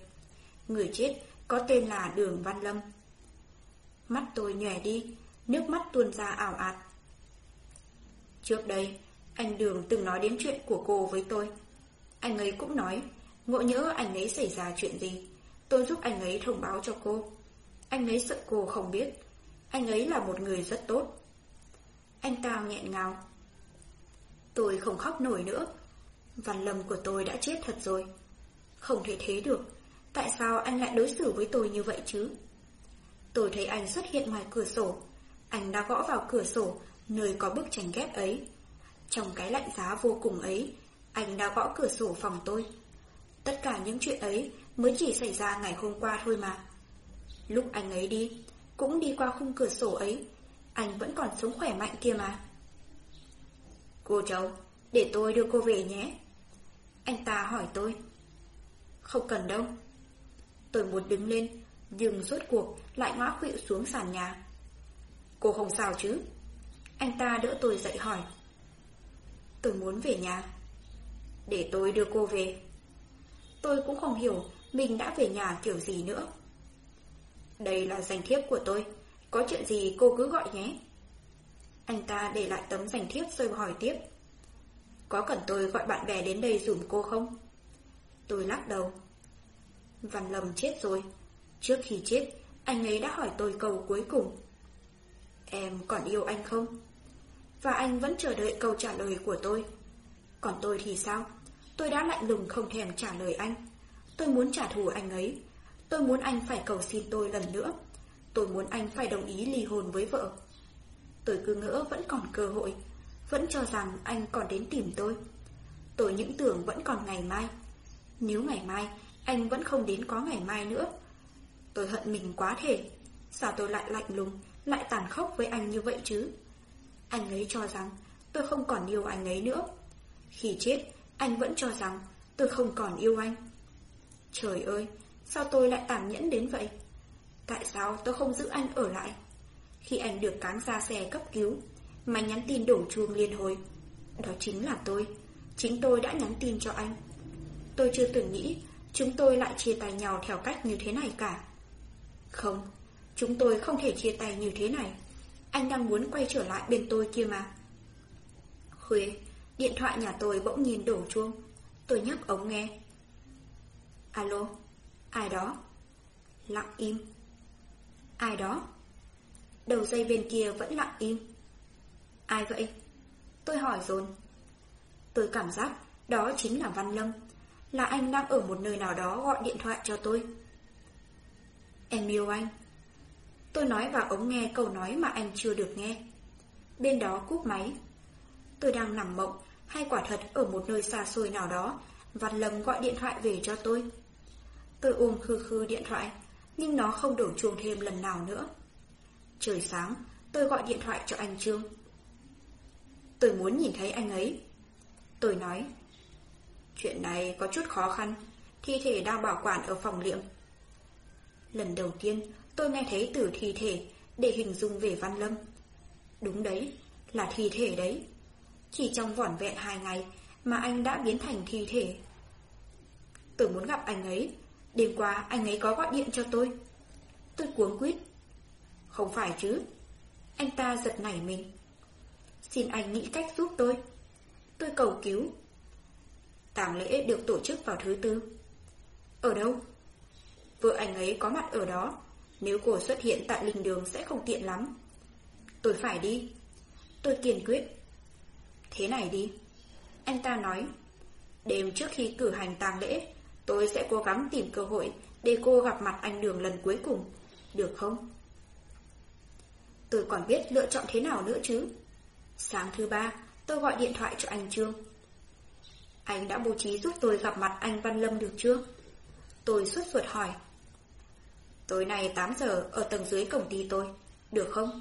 Người chết có tên là Đường Văn Lâm. Mắt tôi nhòe đi, nước mắt tuôn ra ảo ạt. Trước đây, anh Đường từng nói đến chuyện của cô với tôi. Anh ấy cũng nói, ngộ nhỡ anh ấy xảy ra chuyện gì, tôi giúp anh ấy thông báo cho cô. Anh ấy sợ cô không biết, anh ấy là một người rất tốt. Anh ta nghẹn ngào. Tôi không khóc nổi nữa. Văn Lâm của tôi đã chết thật rồi. Không thể thế được. Tại sao anh lại đối xử với tôi như vậy chứ? Tôi thấy anh xuất hiện ngoài cửa sổ. Anh đã gõ vào cửa sổ, nơi có bức tranh ghép ấy. Trong cái lạnh giá vô cùng ấy, anh đã gõ cửa sổ phòng tôi. Tất cả những chuyện ấy mới chỉ xảy ra ngày hôm qua thôi mà. Lúc anh ấy đi, cũng đi qua khung cửa sổ ấy, anh vẫn còn sống khỏe mạnh kia mà. Cô cháu, để tôi đưa cô về nhé. Anh ta hỏi tôi. Không cần đâu. Tôi muốn đứng lên, nhưng rốt cuộc lại ngã khuỵu xuống sàn nhà. Cô không sao chứ? Anh ta đỡ tôi dậy hỏi. Tôi muốn về nhà. Để tôi đưa cô về. Tôi cũng không hiểu mình đã về nhà kiểu gì nữa. Đây là danh thiếp của tôi. Có chuyện gì cô cứ gọi nhé. Anh ta để lại tấm danh thiếp rồi hỏi tiếp. Có cần tôi gọi bạn bè đến đây dùm cô không? Tôi lắc đầu. Văn Lâm chết rồi. Trước khi chết, anh ấy đã hỏi tôi câu cuối cùng. Em còn yêu anh không? Và anh vẫn chờ đợi câu trả lời của tôi. Còn tôi thì sao? Tôi đã lạnh lùng không thèm trả lời anh. Tôi muốn trả thù anh ấy. Tôi muốn anh phải cầu xin tôi lần nữa. Tôi muốn anh phải đồng ý ly hôn với vợ. Tôi cứ ngỡ vẫn còn cơ hội, vẫn cho rằng anh còn đến tìm tôi. Tôi những tưởng vẫn còn ngày mai. Nếu ngày mai anh vẫn không đến có ngày mai nữa. Tôi hận mình quá thể. Sao tôi lại lạnh lùng, lại tàn khốc với anh như vậy chứ? Anh ấy cho rằng tôi không còn yêu anh ấy nữa. Khi chết, anh vẫn cho rằng tôi không còn yêu anh. Trời ơi, sao tôi lại tàn nhẫn đến vậy? Tại sao tôi không giữ anh ở lại? Khi anh được cáng ra xe cấp cứu, mà nhắn tin đổ chuông liên hồi. Đó chính là tôi. Chính tôi đã nhắn tin cho anh. Tôi chưa từng nghĩ chúng tôi lại chia tay nhau theo cách như thế này cả. Không, chúng tôi không thể chia tay như thế này. Anh đang muốn quay trở lại bên tôi kia mà. Khuya, điện thoại nhà tôi bỗng nhìn đổ chuông. Tôi nhấc ống nghe. Alo, ai đó? Lặng im. Ai đó? Đầu dây bên kia vẫn lặng im. Ai vậy? Tôi hỏi dồn. Tôi cảm giác đó chính là Văn Lâm, là anh đang ở một nơi nào đó gọi điện thoại cho tôi. Em yêu anh. Tôi nói vào ống nghe câu nói mà anh chưa được nghe. Bên đó cúp máy. Tôi đang nằm mộng hay quả thật ở một nơi xa xôi nào đó, Văn Lâm gọi điện thoại về cho tôi. Tôi ôm khư khư điện thoại, nhưng nó không đổ chuông thêm lần nào nữa. Trời sáng, tôi gọi điện thoại cho anh Trương. Tôi muốn nhìn thấy anh ấy. Tôi nói, chuyện này có chút khó khăn, thi thể đang bảo quản ở phòng liệm. Lần đầu tiên, tôi nghe thấy từ thi thể để hình dung về Văn Lâm. Đúng đấy, là thi thể đấy. Chỉ trong vỏn vẹn hai ngày mà anh đã biến thành thi thể. Tôi muốn gặp anh ấy. Đêm qua anh ấy có gọi điện cho tôi. Tôi cuống quýt. Không phải chứ. Anh ta giật nảy mình. Xin anh nghĩ cách giúp tôi. Tôi cầu cứu. Tàng lễ được tổ chức vào thứ tư. Ở đâu? Vợ anh ấy có mặt ở đó. Nếu cô xuất hiện tại linh đường sẽ không tiện lắm. Tôi phải đi. Tôi kiên quyết. Thế này đi. Anh ta nói. Đêm trước khi cử hành tang lễ, tôi sẽ cố gắng tìm cơ hội để cô gặp mặt anh Đường lần cuối cùng. Được không? Tôi còn biết lựa chọn thế nào nữa chứ. Sáng thứ ba, tôi gọi điện thoại cho anh Trương. Anh đã bố trí giúp tôi gặp mặt anh Văn Lâm được chưa? Tôi suốt ruột hỏi. Tối nay 8 giờ ở tầng dưới công ty tôi, được không?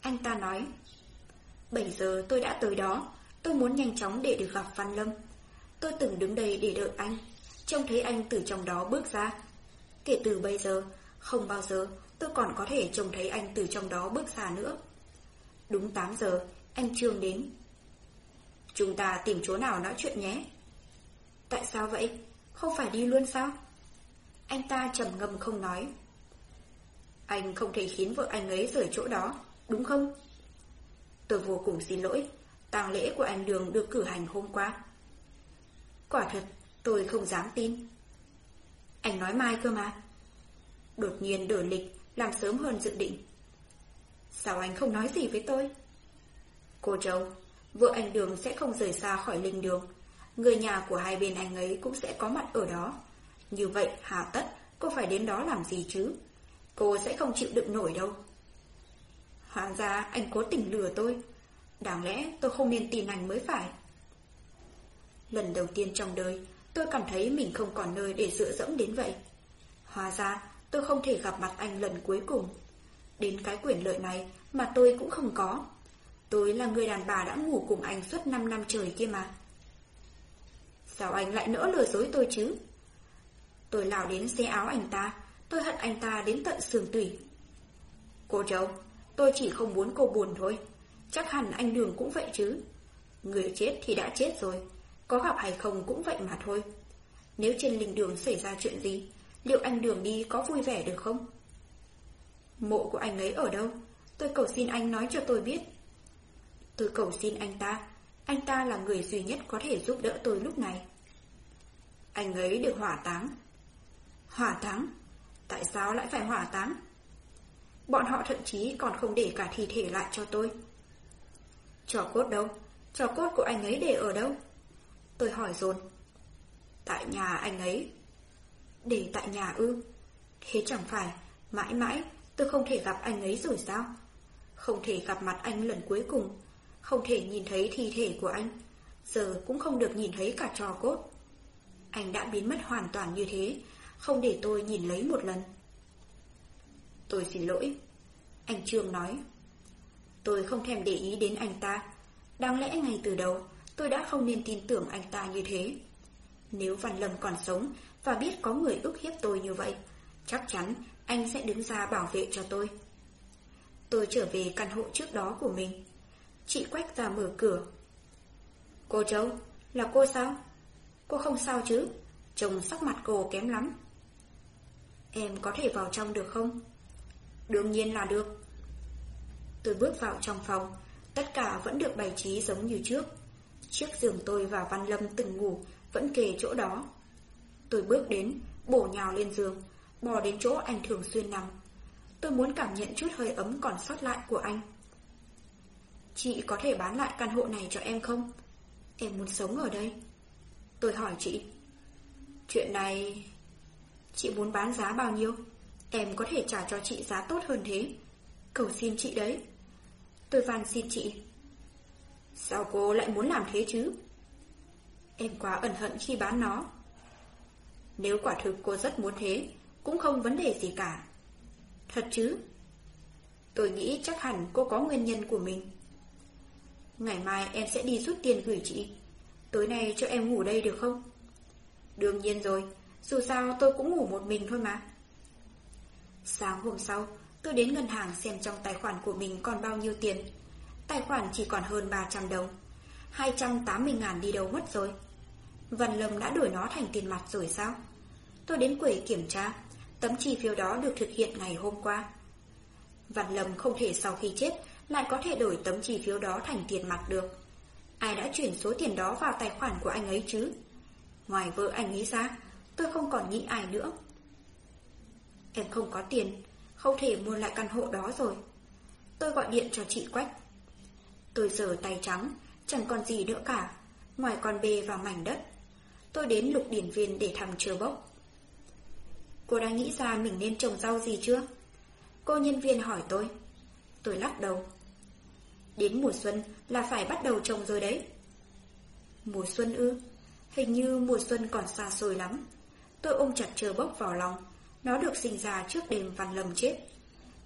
Anh ta nói. 7 giờ tôi đã tới đó, tôi muốn nhanh chóng để được gặp Văn Lâm. Tôi từng đứng đây để đợi anh, trông thấy anh từ trong đó bước ra. Kể từ bây giờ, không bao giờ tôi còn có thể trông thấy anh từ trong đó bước ra nữa. Đúng 8 giờ, anh Trương đến. Chúng ta tìm chỗ nào nói chuyện nhé. Tại sao vậy? Không phải đi luôn sao? Anh ta trầm ngâm không nói. Anh không thể khiến vợ anh ấy rời chỗ đó, đúng không? Tôi vô cùng xin lỗi, tang lễ của anh Đường được cử hành hôm qua. Quả thật, tôi không dám tin. Anh nói mai cơ mà. Đột nhiên đổi lịch, làm sớm hơn dự định. Sao anh không nói gì với tôi? Cô Châu, vợ anh Đường sẽ không rời xa khỏi linh đường. Người nhà của hai bên anh ấy cũng sẽ có mặt ở đó. Như vậy, hà tất, cô phải đến đó làm gì chứ? Cô sẽ không chịu đựng nổi đâu. Hóa ra anh cố tình lừa tôi. Đáng lẽ tôi không nên tin anh mới phải. Lần đầu tiên trong đời, tôi cảm thấy mình không còn nơi để dựa dẫm đến vậy. Hóa ra, tôi không thể gặp mặt anh lần cuối cùng. Đến cái quyền lợi này mà tôi cũng không có. Tôi là người đàn bà đã ngủ cùng anh suốt 5 năm trời kia mà. Sao anh lại nỡ lừa dối tôi chứ? Tôi lào đến xe áo anh ta, tôi hận anh ta đến tận xương tủy. Cô cháu tôi chỉ không muốn cô buồn thôi. Chắc hẳn anh Đường cũng vậy chứ. Người chết thì đã chết rồi, có gặp hay không cũng vậy mà thôi. Nếu trên linh đường xảy ra chuyện gì, liệu anh Đường đi có vui vẻ được không? Mộ của anh ấy ở đâu? Tôi cầu xin anh nói cho tôi biết. Tôi cầu xin anh ta, anh ta là người duy nhất có thể giúp đỡ tôi lúc này. Anh ấy được hỏa táng. Hỏa táng? Tại sao lại phải hỏa táng? Bọn họ thậm chí còn không để cả thi thể lại cho tôi. Trò cốt đâu? Trò cốt của anh ấy để ở đâu? Tôi hỏi dồn. Tại nhà anh ấy. Để tại nhà ư? Thế chẳng phải, mãi mãi tôi không thể gặp anh ấy rồi sao? Không thể gặp mặt anh lần cuối cùng, không thể nhìn thấy thi thể của anh, giờ cũng không được nhìn thấy cả trò cốt. Anh đã biến mất hoàn toàn như thế, không để tôi nhìn lấy một lần. Tôi xin lỗi. Anh Trương nói. Tôi không thèm để ý đến anh ta. Đáng lẽ ngay từ đầu, tôi đã không nên tin tưởng anh ta như thế. Nếu Văn Lâm còn sống và biết có người ức hiếp tôi như vậy, chắc chắn anh sẽ đứng ra bảo vệ cho tôi. Tôi trở về căn hộ trước đó của mình. Chị Quách ra mở cửa. Cô Châu, là cô sao? Cô không sao chứ? chồng sắc mặt cô kém lắm. Em có thể vào trong được không? Đương nhiên là được. Tôi bước vào trong phòng, tất cả vẫn được bày trí giống như trước. Chiếc giường tôi và Văn Lâm từng ngủ vẫn kề chỗ đó. Tôi bước đến, bổ nhào lên giường, bò đến chỗ anh thường xuyên nằm. Tôi muốn cảm nhận chút hơi ấm còn sót lại của anh. Chị có thể bán lại căn hộ này cho em không? Em muốn sống ở đây. Tôi hỏi chị. Chuyện này... Chị muốn bán giá bao nhiêu? Em có thể trả cho chị giá tốt hơn thế. Cầu xin chị đấy. Tôi van xin chị. Sao cô lại muốn làm thế chứ? Em quá ẩn hận khi bán nó. Nếu quả thực cô rất muốn thế, cũng không vấn đề gì cả. Thật chứ? Tôi nghĩ chắc hẳn cô có nguyên nhân của mình. Ngày mai em sẽ đi rút tiền gửi chị. Tối nay cho em ngủ đây được không? Đương nhiên rồi, dù sao tôi cũng ngủ một mình thôi mà. Sáng hôm sau, tôi đến ngân hàng xem trong tài khoản của mình còn bao nhiêu tiền. Tài khoản chỉ còn hơn 300 đồng. 280 ngàn đi đâu mất rồi. Văn Lâm đã đổi nó thành tiền mặt rồi sao? Tôi đến quầy kiểm tra, tấm chi phiếu đó được thực hiện ngày hôm qua. Văn Lâm không thể sau khi chết lại có thể đổi tấm chi phiếu đó thành tiền mặt được. Ai đã chuyển số tiền đó vào tài khoản của anh ấy chứ? Ngoài vợ anh ấy ra, tôi không còn nghĩ ai nữa. Em không có tiền, không thể mua lại căn hộ đó rồi. Tôi gọi điện cho chị Quách. Tôi giờ tay trắng, chẳng còn gì nữa cả, ngoài con bê và mảnh đất. Tôi đến lục điển viên để thăm chờ bốc. Cô đã nghĩ ra mình nên trồng rau gì chưa? Cô nhân viên hỏi tôi. Tôi lắc đầu. Đến mùa xuân là phải bắt đầu trồng rồi đấy. Mùa xuân ư? Hình như mùa xuân còn xa xôi lắm. Tôi ôm chặt chờ bốc vào lòng. Nó được sinh ra trước đêm Văn Lâm chết.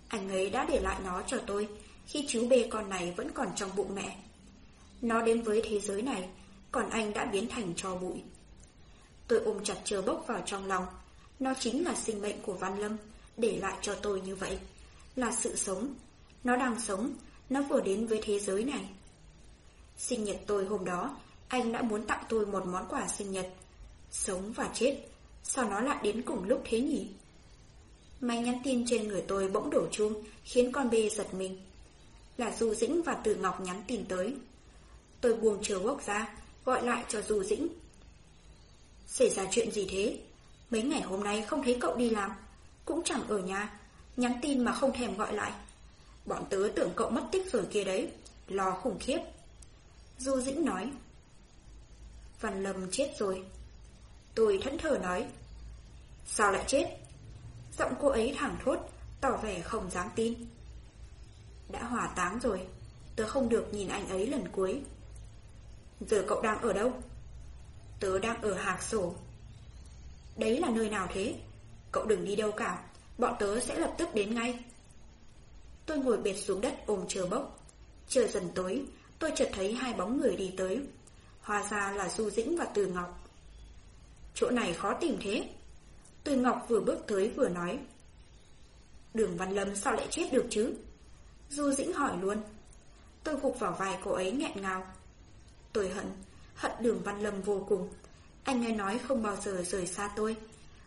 Anh ấy đã để lại nó cho tôi khi chú bê con này vẫn còn trong bụng mẹ. Nó đến với thế giới này, còn anh đã biến thành cho bụi. Tôi ôm chặt chờ bốc vào trong lòng. Nó chính là sinh mệnh của Văn Lâm, để lại cho tôi như vậy. Là sự sống. Nó đang sống, nó vừa đến với thế giới này. Sinh nhật tôi hôm đó, anh đã muốn tặng tôi một món quà sinh nhật. Sống và chết, sao nó lại đến cùng lúc thế nhỉ? Máy nhắn tin trên người tôi bỗng đổ chuông, khiến con bê giật mình. Là Du Dĩnh và Từ Ngọc nhắn tin tới. Tôi buông chờ gốc ra, gọi lại cho Du Dĩnh. Xảy ra chuyện gì thế? Mấy ngày hôm nay không thấy cậu đi làm, cũng chẳng ở nhà, nhắn tin mà không thèm gọi lại. Bọn tớ tưởng cậu mất tích rồi kia đấy, lo khủng khiếp. Du Dĩnh nói. Văn Lâm chết rồi. Tôi thẫn thờ nói. Sao lại chết? Giọng cô ấy thẳng thốt, tỏ vẻ không dám tin. Đã hỏa táng rồi, tớ không được nhìn anh ấy lần cuối. Giờ cậu đang ở đâu? Tớ đang ở Hạc Sổ. Đấy là nơi nào thế? Cậu đừng đi đâu cả, bọn tớ sẽ lập tức đến ngay. Tôi ngồi bệt xuống đất ôm chờ bốc. Trời dần tối, tôi chợt thấy hai bóng người đi tới. Hóa ra là Du Dĩnh và Từ Ngọc. Chỗ này khó tìm thế. Từ Ngọc vừa bước tới vừa nói. Đường Văn Lâm sao lại chết được chứ? Du Dĩnh hỏi luôn. Tôi gục vào vai cô ấy nghẹn ngào. Tôi hận, hận đường Văn Lâm vô cùng. Anh ấy nói không bao giờ rời xa tôi.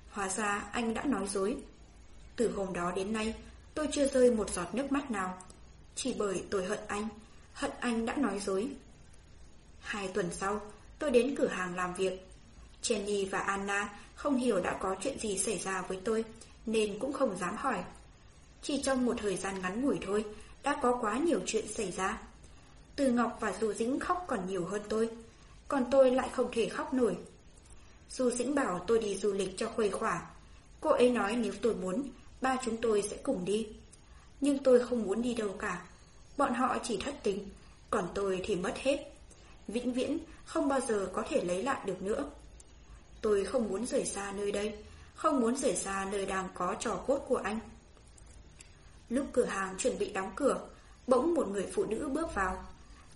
Hóa ra anh đã nói dối. Từ hôm đó đến nay, tôi chưa rơi một giọt nước mắt nào. Chỉ bởi tôi hận anh, hận anh đã nói dối. Hai tuần sau, tôi đến cửa hàng làm việc. Jenny và Anna không hiểu đã có chuyện gì xảy ra với tôi, nên cũng không dám hỏi. Chỉ trong một thời gian ngắn ngủi thôi, đã có quá nhiều chuyện xảy ra. Từ Ngọc và Du Dĩnh khóc còn nhiều hơn tôi, còn tôi lại không thể khóc nổi. Du Dĩnh bảo tôi đi du lịch cho khuây khỏa. Cô ấy nói nếu tôi muốn, ba chúng tôi sẽ cùng đi. Nhưng tôi không muốn đi đâu cả. Bọn họ chỉ thất tình, còn tôi thì mất hết. Vĩnh viễn không bao giờ có thể lấy lại được nữa. Tôi không muốn rời xa nơi đây, không muốn rời xa nơi đang có trò cốt của anh. Lúc cửa hàng chuẩn bị đóng cửa, bỗng một người phụ nữ bước vào.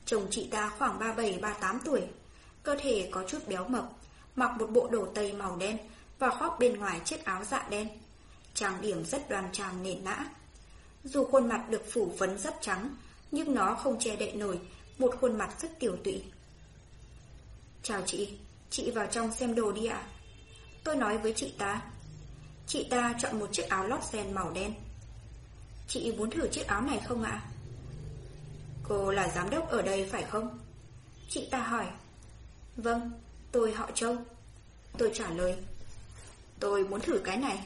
Chồng chị ta khoảng 37-38 tuổi, cơ thể có chút béo mập, mặc một bộ đồ tây màu đen và khoác bên ngoài chiếc áo dạ đen. Trang điểm rất đoan trang nền nã. Dù khuôn mặt được phủ phấn rất trắng, nhưng nó không che đậy nổi một khuôn mặt rất tiểu tụy. Chào chị, chị vào trong xem đồ đi ạ. Tôi nói với chị ta. Chị ta chọn một chiếc áo lót sen màu đen. Chị muốn thử chiếc áo này không ạ? Cô là giám đốc ở đây phải không? Chị ta hỏi. Vâng, tôi họ Châu. Tôi trả lời. Tôi muốn thử cái này.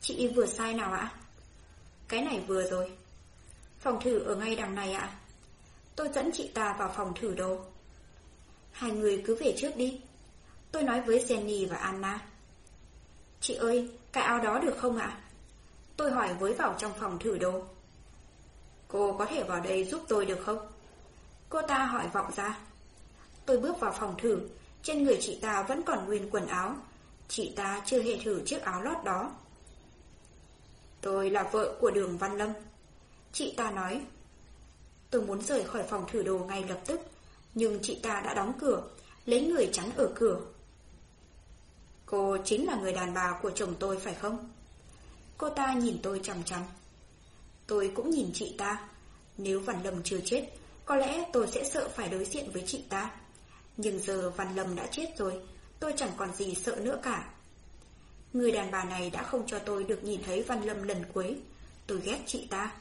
Chị vừa sai nào ạ? Cái này vừa rồi. Phòng thử ở ngay đằng này ạ. Tôi dẫn chị ta vào phòng thử đồ. Hai người cứ về trước đi. Tôi nói với Jenny và Anna. Chị ơi, cái áo đó được không ạ? Tôi hỏi với vào trong phòng thử đồ. Cô có thể vào đây giúp tôi được không? Cô ta hỏi vọng ra. Tôi bước vào phòng thử, trên người chị ta vẫn còn nguyên quần áo. Chị ta chưa hề thử chiếc áo lót đó. Tôi là vợ của đường Văn Lâm. Chị ta nói. Tôi muốn rời khỏi phòng thử đồ ngay lập tức, nhưng chị ta đã đóng cửa, lấy người chắn ở cửa. Cô chính là người đàn bà của chồng tôi phải không? Cô ta nhìn tôi chằm chằm. Tôi cũng nhìn chị ta. Nếu Văn Lâm chưa chết, có lẽ tôi sẽ sợ phải đối diện với chị ta. Nhưng giờ Văn Lâm đã chết rồi, tôi chẳng còn gì sợ nữa cả. Người đàn bà này đã không cho tôi được nhìn thấy Văn Lâm lần cuối. Tôi ghét chị ta.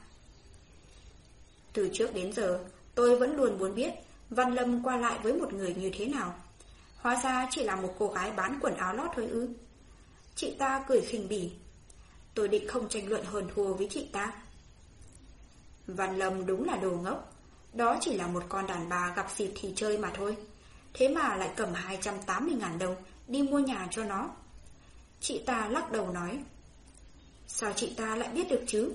Từ trước đến giờ, tôi vẫn luôn muốn biết Văn Lâm qua lại với một người như thế nào. Hóa ra chỉ là một cô gái bán quần áo lót thôi ư. Chị ta cười khinh bỉ. Tôi định không tranh luận hơn thua với chị ta. Văn Lâm đúng là đồ ngốc. Đó chỉ là một con đàn bà gặp dịp thì chơi mà thôi. Thế mà lại cầm 280.000 đồng đi mua nhà cho nó. Chị ta lắc đầu nói. Sao chị ta lại biết được chứ?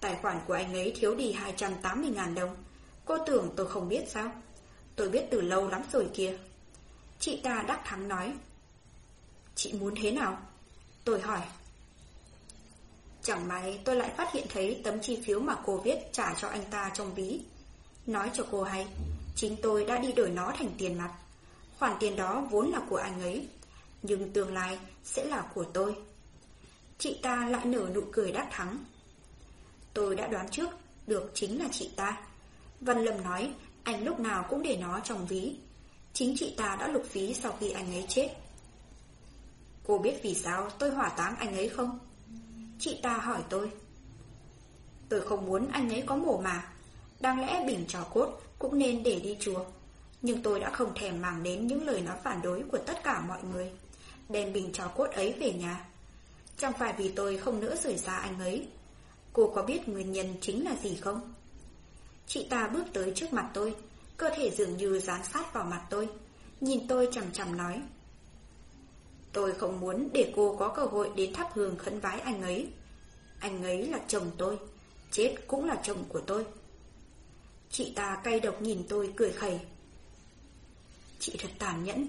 Tài khoản của anh ấy thiếu đi 280.000 đồng. Cô tưởng tôi không biết sao? Tôi biết từ lâu lắm rồi kìa. Chị ta đắc thắng nói. Chị muốn thế nào? Tôi hỏi. Chẳng may tôi lại phát hiện thấy tấm chi phiếu mà cô viết trả cho anh ta trong ví. Nói cho cô hay, chính tôi đã đi đổi nó thành tiền mặt. Khoản tiền đó vốn là của anh ấy, nhưng tương lai sẽ là của tôi. Chị ta lại nở nụ cười đắc thắng. Tôi đã đoán trước được chính là chị ta. Văn Lâm nói, anh lúc nào cũng để nó trong ví. Chính chị ta đã lục ví sau khi anh ấy chết. Cô biết vì sao tôi hỏa táng anh ấy không? Chị ta hỏi tôi. Tôi không muốn anh ấy có mổ mà. Đáng lẽ bình trò cốt cũng nên để đi chùa. Nhưng tôi đã không thèm màng đến những lời nói phản đối của tất cả mọi người. Đem bình trò cốt ấy về nhà. Chẳng phải vì tôi không nỡ rời xa anh ấy. Cô có biết nguyên nhân chính là gì không? Chị ta bước tới trước mặt tôi, cơ thể dường như dán sát vào mặt tôi, nhìn tôi chầm chầm nói. Tôi không muốn để cô có cơ hội đến thắp hương khấn vái anh ấy. Anh ấy là chồng tôi, chết cũng là chồng của tôi. Chị ta cay độc nhìn tôi cười khẩy. Chị thật tàn nhẫn.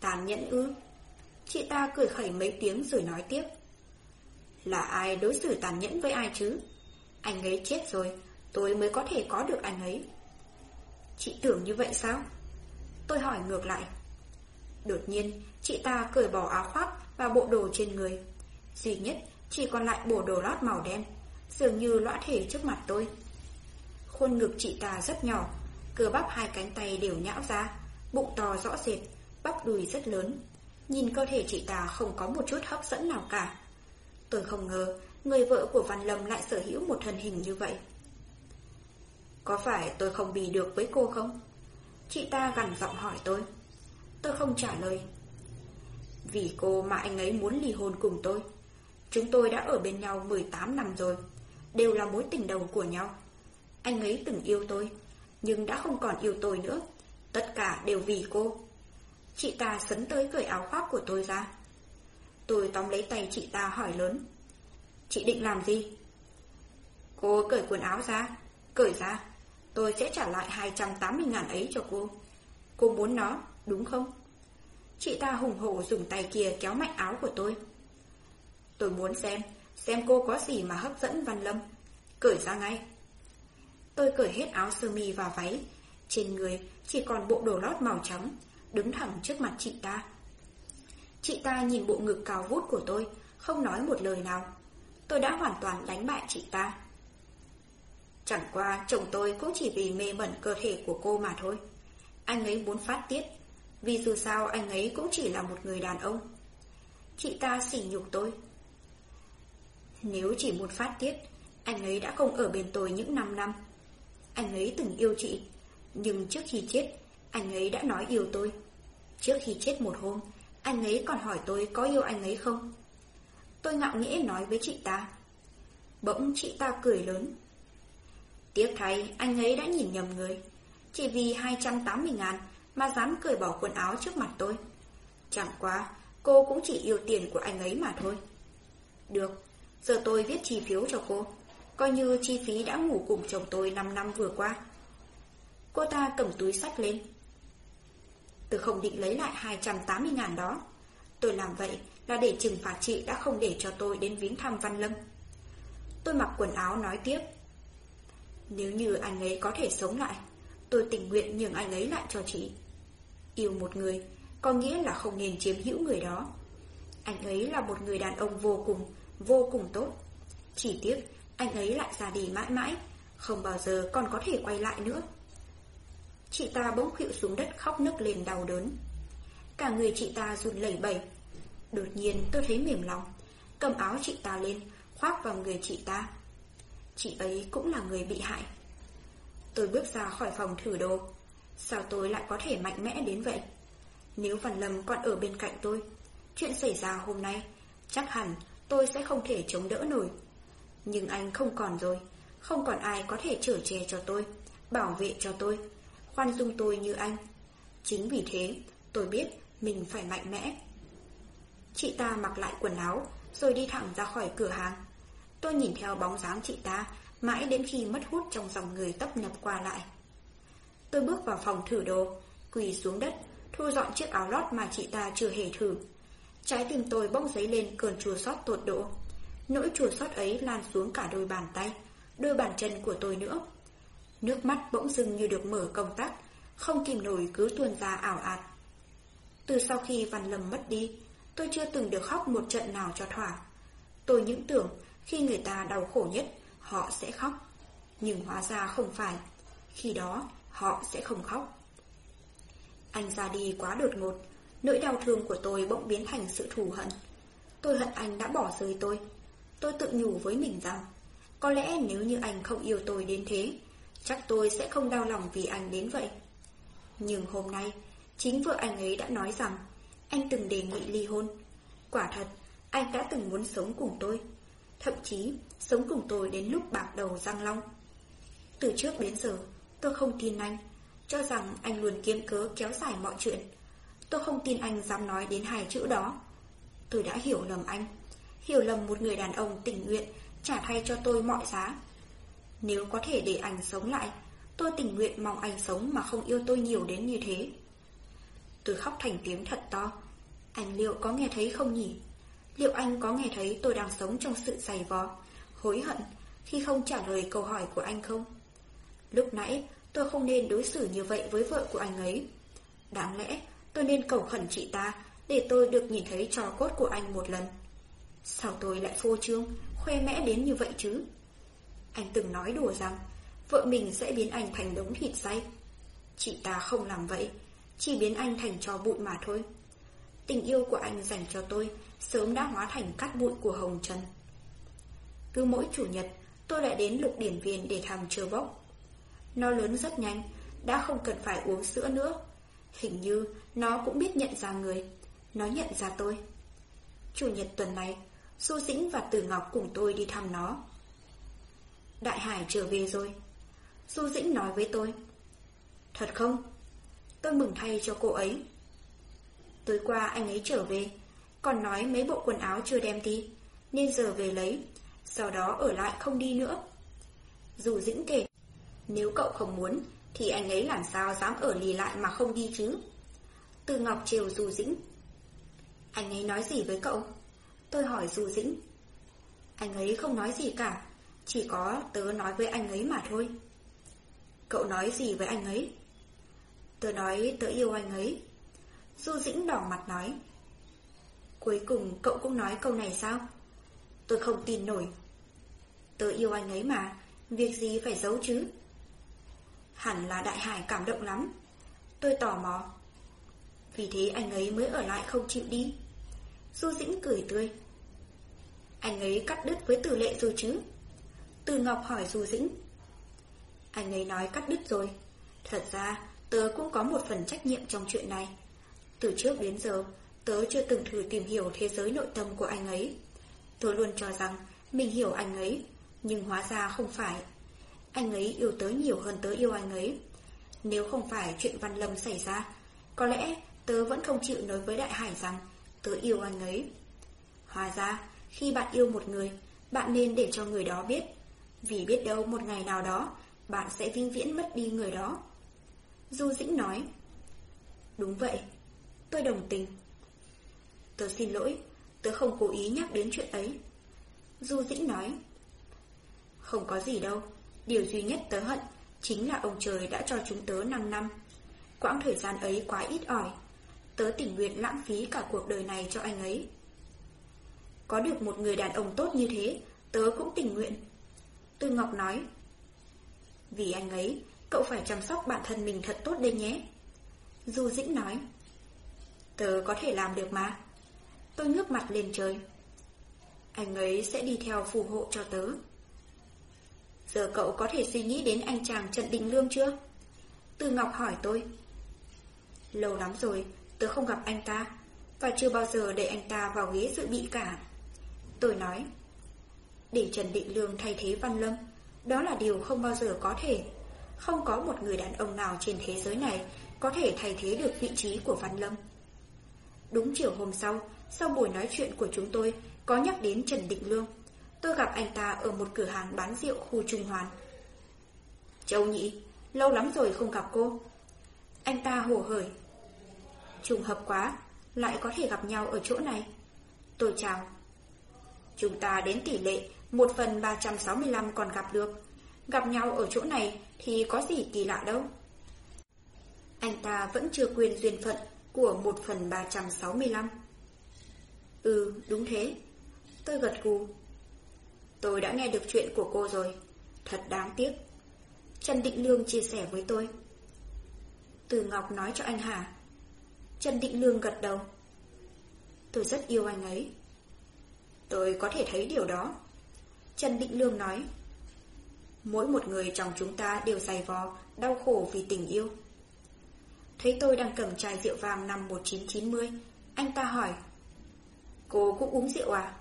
Tàn nhẫn ư? Chị ta cười khẩy mấy tiếng rồi nói tiếp. Là ai đối xử tàn nhẫn với ai chứ? Anh ấy chết rồi, tôi mới có thể có được anh ấy. Chị tưởng như vậy sao? Tôi hỏi ngược lại. Đột nhiên, chị ta cởi bỏ áo khoác và bộ đồ trên người. Duy nhất, chỉ còn lại bộ đồ lót màu đen, dường như lõa thể trước mặt tôi. Khuôn ngực chị ta rất nhỏ, cơ bắp hai cánh tay đều nhão ra, bụng to rõ rệt, bắp đùi rất lớn. Nhìn cơ thể chị ta không có một chút hấp dẫn nào cả. Tôi không ngờ người vợ của Văn Lâm lại sở hữu một thân hình như vậy. Có phải tôi không bì được với cô không? Chị ta gằn giọng hỏi tôi. Tôi không trả lời. Vì cô mà anh ấy muốn ly hôn cùng tôi. Chúng tôi đã ở bên nhau 18 năm rồi. Đều là mối tình đầu của nhau. Anh ấy từng yêu tôi, nhưng đã không còn yêu tôi nữa. Tất cả đều vì cô. Chị ta sấn tới cởi áo khoác của tôi ra. Tôi tóm lấy tay chị ta hỏi lớn. Chị định làm gì? Cô cởi quần áo ra. Cởi ra. Tôi sẽ trả lại 280 ngàn ấy cho cô. Cô muốn nó, đúng không? Chị ta hùng hổ dùng tay kia kéo mạnh áo của tôi. Tôi muốn xem, xem cô có gì mà hấp dẫn Văn Lâm. Cởi ra ngay. Tôi cởi hết áo sơ mi và váy. Trên người chỉ còn bộ đồ lót màu trắng, đứng thẳng trước mặt chị ta. Chị ta nhìn bộ ngực cao vút của tôi, không nói một lời nào. Tôi đã hoàn toàn đánh bại chị ta. Chẳng qua chồng tôi cũng chỉ vì mê mẩn cơ thể của cô mà thôi. Anh ấy muốn phát tiết, vì dù sao anh ấy cũng chỉ là một người đàn ông. Chị ta sỉ nhục tôi. Nếu chỉ muốn phát tiết, anh ấy đã không ở bên tôi những 5 năm. Anh ấy từng yêu chị, nhưng trước khi chết, anh ấy đã nói yêu tôi. Trước khi chết một hôm, anh ấy còn hỏi tôi có yêu anh ấy không? Tôi ngạo nghễ nói với chị ta. Bỗng chị ta cười lớn. Tiếc thay, anh ấy đã nhìn nhầm người. Chỉ vì 280 ngàn mà dám cười bỏ quần áo trước mặt tôi. Chẳng qua, cô cũng chỉ yêu tiền của anh ấy mà thôi. Được, giờ tôi viết chi phiếu cho cô. Coi như chi phí đã ngủ cùng chồng tôi 5 năm vừa qua. Cô ta cầm túi sách lên. Tôi không định lấy lại 280 ngàn đó. Tôi làm vậy là để trừng phạt chị đã không để cho tôi đến viếng thăm Văn Lâm. Tôi mặc quần áo nói tiếp. Nếu như anh ấy có thể sống lại, tôi tình nguyện nhường anh ấy lại cho chị. Yêu một người, có nghĩa là không nên chiếm hữu người đó. Anh ấy là một người đàn ông vô cùng, vô cùng tốt. Chỉ tiếc, anh ấy lại ra đi mãi mãi, không bao giờ còn có thể quay lại nữa. Chị ta bỗng khuỵu xuống đất khóc nức lên đau đớn. Cả người chị ta run lẩy bẩy. Đột nhiên tôi thấy mềm lòng, cầm áo chị ta lên, khoác vào người chị ta. Chị ấy cũng là người bị hại. Tôi bước ra khỏi phòng thử đồ. Sao tôi lại có thể mạnh mẽ đến vậy? Nếu Văn Lâm còn ở bên cạnh tôi, chuyện xảy ra hôm nay, chắc hẳn tôi sẽ không thể chống đỡ nổi. Nhưng anh không còn rồi, không còn ai có thể chở che cho tôi, bảo vệ cho tôi, khoan dung tôi như anh. Chính vì thế, tôi biết mình phải mạnh mẽ. Chị ta mặc lại quần áo, rồi đi thẳng ra khỏi cửa hàng. Tôi nhìn theo bóng dáng chị ta, mãi đến khi mất hút trong dòng người tấp nập qua lại. Tôi bước vào phòng thử đồ, quỳ xuống đất, thu dọn chiếc áo lót mà chị ta chưa hề thử. Trái tim tôi bỗng dấy lên cơn chua xót tột độ. Nỗi chua xót ấy lan xuống cả đôi bàn tay, đôi bàn chân của tôi nữa. Nước mắt bỗng dưng như được mở công tắc, không kìm nổi cứ tuôn ra ảo ạt. Từ sau khi Văn Lâm mất đi, tôi chưa từng được khóc một trận nào cho thỏa. Tôi những tưởng khi người ta đau khổ nhất, họ sẽ khóc. Nhưng hóa ra không phải. Khi đó, họ sẽ không khóc. Anh ra đi quá đột ngột, nỗi đau thương của tôi bỗng biến thành sự thù hận. Tôi hận anh đã bỏ rơi tôi. Tôi tự nhủ với mình rằng, có lẽ nếu như anh không yêu tôi đến thế, chắc tôi sẽ không đau lòng vì anh đến vậy. Nhưng hôm nay, chính vợ anh ấy đã nói rằng anh từng đề nghị ly hôn. Quả thật, anh đã từng muốn sống cùng tôi. Thậm chí, sống cùng tôi đến lúc bạc đầu răng long. Từ trước đến giờ, tôi không tin anh, cho rằng anh luôn kiếm cớ kéo dài mọi chuyện. Tôi không tin anh dám nói đến hai chữ đó. Tôi đã hiểu lầm anh, hiểu lầm một người đàn ông tình nguyện trả thay cho tôi mọi giá. Nếu có thể để anh sống lại, tôi tình nguyện mong anh sống mà không yêu tôi nhiều đến như thế. Tôi khóc thành tiếng thật to. Anh liệu có nghe thấy không nhỉ? Liệu anh có nghe thấy tôi đang sống trong sự dày vò, hối hận khi không trả lời câu hỏi của anh không? Lúc nãy tôi không nên đối xử như vậy với vợ của anh ấy. Đáng lẽ tôi nên cầu khẩn chị ta để tôi được nhìn thấy trò cốt của anh một lần. Sao tôi lại phô trương, khoe mẽ đến như vậy chứ? Anh từng nói đùa rằng vợ mình sẽ biến anh thành đống thịt say. Chị ta không làm vậy, chỉ biến anh thành trò bụi mà thôi. Tình yêu của anh dành cho tôi sớm đã hóa thành cát bụi của Hồng Trần. Cứ mỗi chủ nhật, tôi lại đến lục điển viên để thăm chờ bốc. Nó lớn rất nhanh, đã không cần phải uống sữa nữa. Hình như nó cũng biết nhận ra người. Nó nhận ra tôi. Chủ nhật tuần này, Du Dĩnh và Tử Ngọc cùng tôi đi thăm nó. Đại Hải trở về rồi. Du Dĩnh nói với tôi. Thật không? Tôi mừng thay cho cô ấy. Tối qua anh ấy trở về, còn nói mấy bộ quần áo chưa đem đi, nên giờ về lấy, sau đó ở lại không đi nữa. Dù Dĩnh kể, nếu cậu không muốn, thì anh ấy làm sao dám ở lì lại mà không đi chứ? Từ Ngọc chiều dù Dĩnh. Anh ấy nói gì với cậu? Tôi hỏi dù Dĩnh. Anh ấy không nói gì cả, chỉ có tớ nói với anh ấy mà thôi. Cậu nói gì với anh ấy? Tớ nói tớ yêu anh ấy. Du Dĩnh đỏ mặt nói. Cuối cùng cậu cũng nói câu này sao? Tôi không tin nổi. Tớ yêu anh ấy mà, việc gì phải giấu chứ? Hẳn là Đại Hải cảm động lắm. Tôi tò mò. Vì thế anh ấy mới ở lại không chịu đi. Du Dĩnh cười tươi. Anh ấy cắt đứt với tử lệ rồi chứ? Từ Ngọc hỏi Du Dĩnh. Anh ấy nói cắt đứt rồi. Thật ra, tớ cũng có một phần trách nhiệm trong chuyện này. Từ trước đến giờ, tớ chưa từng thử tìm hiểu thế giới nội tâm của anh ấy. tớ luôn cho rằng mình hiểu anh ấy, nhưng hóa ra không phải. Anh ấy yêu tớ nhiều hơn tớ yêu anh ấy. Nếu không phải chuyện Văn Lâm xảy ra, có lẽ tớ vẫn không chịu nói với Đại Hải rằng tớ yêu anh ấy. Hóa ra, khi bạn yêu một người, bạn nên để cho người đó biết. Vì biết đâu một ngày nào đó, bạn sẽ vinh viễn mất đi người đó. Du Dĩnh nói. Đúng vậy, tôi đồng tình. Tớ xin lỗi, tớ không cố ý nhắc đến chuyện ấy. Du Dĩnh nói. Không có gì đâu, điều duy nhất tớ hận chính là ông trời đã cho chúng tớ 5 năm. Quãng thời gian ấy quá ít ỏi, tớ tình nguyện lãng phí cả cuộc đời này cho anh ấy. Có được một người đàn ông tốt như thế, tớ cũng tình nguyện. Tư Ngọc nói. Vì anh ấy, cậu phải chăm sóc bản thân mình thật tốt đây nhé. Du Dĩnh nói. Tớ có thể làm được mà. Tôi ngước mặt lên trời. Anh ấy sẽ đi theo phù hộ cho tớ. Giờ cậu có thể suy nghĩ đến anh chàng Trần Đình Lương chưa? từ Ngọc hỏi tôi. Lâu lắm rồi, tớ không gặp anh ta, và chưa bao giờ để anh ta vào ghế dự bị cả. Tôi nói, để Trần Định Lương thay thế Văn Lâm, đó là điều không bao giờ có thể. Không có một người đàn ông nào trên thế giới này có thể thay thế được vị trí của Văn Lâm. Đúng chiều hôm sau, sau buổi nói chuyện của chúng tôi, có nhắc đến Trần Định Lương. Tôi gặp anh ta ở một cửa hàng bán rượu khu Trung Hoàn. Châu Nhị, lâu lắm rồi không gặp cô. Anh ta hổ hởi. Trùng hợp quá, lại có thể gặp nhau ở chỗ này. Tôi chào. Chúng ta đến tỷ lệ 1 phần 365 còn gặp được. Gặp nhau ở chỗ này thì có gì kỳ lạ đâu. Anh ta vẫn chưa quên duyên phận của 1 phần 365. Ừ, đúng thế. Tôi gật gù. Tôi đã nghe được chuyện của cô rồi. Thật đáng tiếc. Trần Định Lương chia sẻ với tôi. Từ Ngọc nói cho anh Hà. Trần Định Lương gật đầu. Tôi rất yêu anh ấy. Tôi có thể thấy điều đó. Trần Định Lương nói. Mỗi một người trong chúng ta đều dày vò, đau khổ vì tình yêu. Thấy tôi đang cầm chai rượu vàng năm 1990, anh ta hỏi. Cô cũng uống rượu à?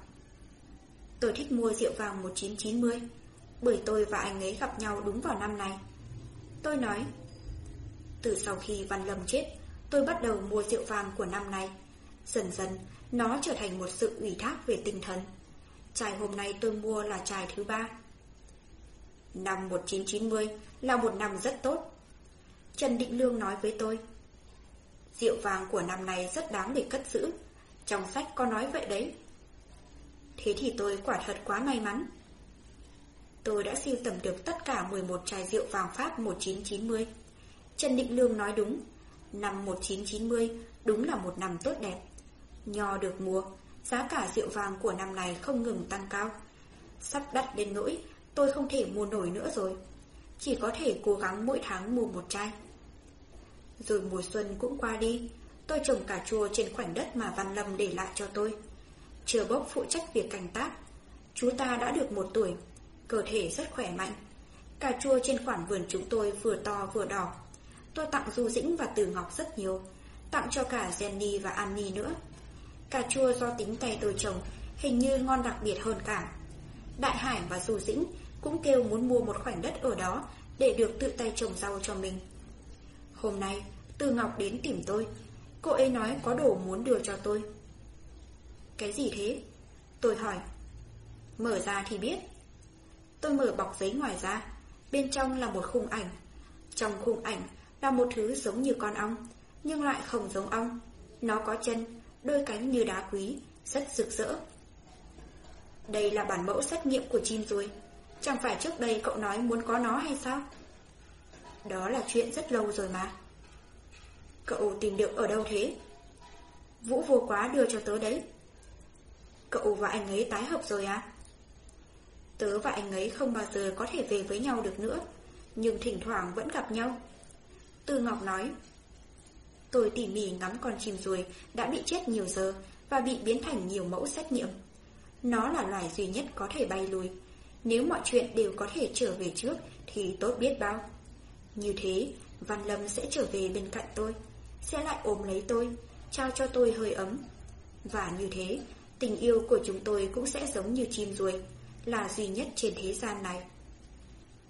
Tôi thích mua rượu vàng 1990, bởi tôi và anh ấy gặp nhau đúng vào năm này. Tôi nói. Từ sau khi Văn Lâm chết, tôi bắt đầu mua rượu vàng của năm này. Dần dần, nó trở thành một sự ủy thác về tinh thần. Chai hôm nay tôi mua là chai thứ ba. Năm 1990 là một năm rất tốt. Trần Định Lương nói với tôi. Rượu vàng của năm này rất đáng để cất giữ. Trong sách có nói vậy đấy. Thế thì tôi quả thật quá may mắn. Tôi đã siêu tầm được tất cả 11 chai rượu vàng Pháp 1990. Trần Định Lương nói đúng. Năm 1990 đúng là một năm tốt đẹp. Nho được mua, giá cả rượu vàng của năm này không ngừng tăng cao. Sắp đắt đến nỗi tôi không thể mua nổi nữa rồi. Chỉ có thể cố gắng mỗi tháng mua một chai. Rồi mùa xuân cũng qua đi, tôi trồng cà chua trên khoảnh đất mà Văn Lâm để lại cho tôi. Chờ bốc phụ trách việc canh tác. Chú ta đã được một tuổi, cơ thể rất khỏe mạnh. Cà chua trên khoản vườn chúng tôi vừa to vừa đỏ. Tôi tặng Du Dĩnh và Từ Ngọc rất nhiều, tặng cho cả Jenny và Annie nữa. Cà chua do tính tay tôi trồng Hình như ngon đặc biệt hơn cả Đại Hải và Du Dĩnh Cũng kêu muốn mua một khoảnh đất ở đó Để được tự tay trồng rau cho mình Hôm nay từ Ngọc đến tìm tôi Cô ấy nói có đồ muốn đưa cho tôi Cái gì thế? Tôi hỏi Mở ra thì biết Tôi mở bọc giấy ngoài ra Bên trong là một khung ảnh Trong khung ảnh là một thứ giống như con ong Nhưng lại không giống ong Nó có chân đôi cánh như đá quý, rất rực rỡ. Đây là bản mẫu xét nghiệm của chim rồi. Chẳng phải trước đây cậu nói muốn có nó hay sao? Đó là chuyện rất lâu rồi mà. Cậu tìm được ở đâu thế? Vũ vô quá đưa cho tớ đấy. Cậu và anh ấy tái hợp rồi à? Tớ và anh ấy không bao giờ có thể về với nhau được nữa, nhưng thỉnh thoảng vẫn gặp nhau. Tư Ngọc nói, Tôi tỉ mỉ ngắm con chim ruồi đã bị chết nhiều giờ và bị biến thành nhiều mẫu xét nghiệm. Nó là loài duy nhất có thể bay lùi. Nếu mọi chuyện đều có thể trở về trước thì tốt biết bao. Như thế, Văn Lâm sẽ trở về bên cạnh tôi, sẽ lại ôm lấy tôi, trao cho tôi hơi ấm. Và như thế, Tình yêu của chúng tôi cũng sẽ giống như chim ruồi, là duy nhất trên thế gian này.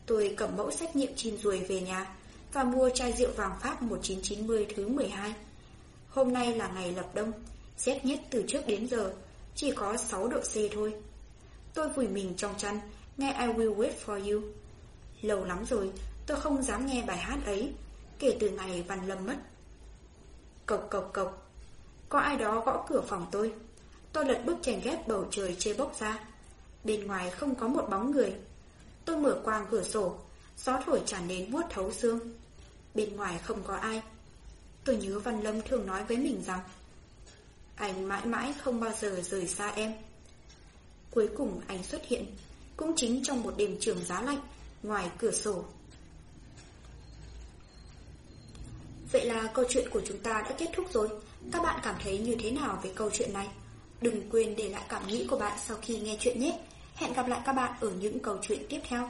Tôi cầm mẫu xét nghiệm chim ruồi về nhà và mua chai rượu vàng Pháp 1990 thứ 12. Hôm nay là ngày lập đông, rét nhất từ trước đến giờ, chỉ có 6 độ C thôi. Tôi vùi mình trong chăn, nghe I Will Wait For You. Lâu lắm rồi, tôi không dám nghe bài hát ấy, kể từ ngày Văn Lâm mất. Cộc cộc cộc, có ai đó gõ cửa phòng tôi. Tôi lật bức chèn ghép bầu trời chê bốc ra. Bên ngoài không có một bóng người. Tôi mở quang cửa sổ, gió thổi tràn đến buốt thấu xương. Bên ngoài không có ai. Tôi nhớ Văn Lâm thường nói với mình rằng Anh mãi mãi không bao giờ rời xa em. Cuối cùng anh xuất hiện, cũng chính trong một đêm trường giá lạnh, ngoài cửa sổ. Vậy là câu chuyện của chúng ta đã kết thúc rồi. Các bạn cảm thấy như thế nào về câu chuyện này? Đừng quên để lại cảm nghĩ của bạn sau khi nghe chuyện nhé. Hẹn gặp lại các bạn ở những câu chuyện tiếp theo.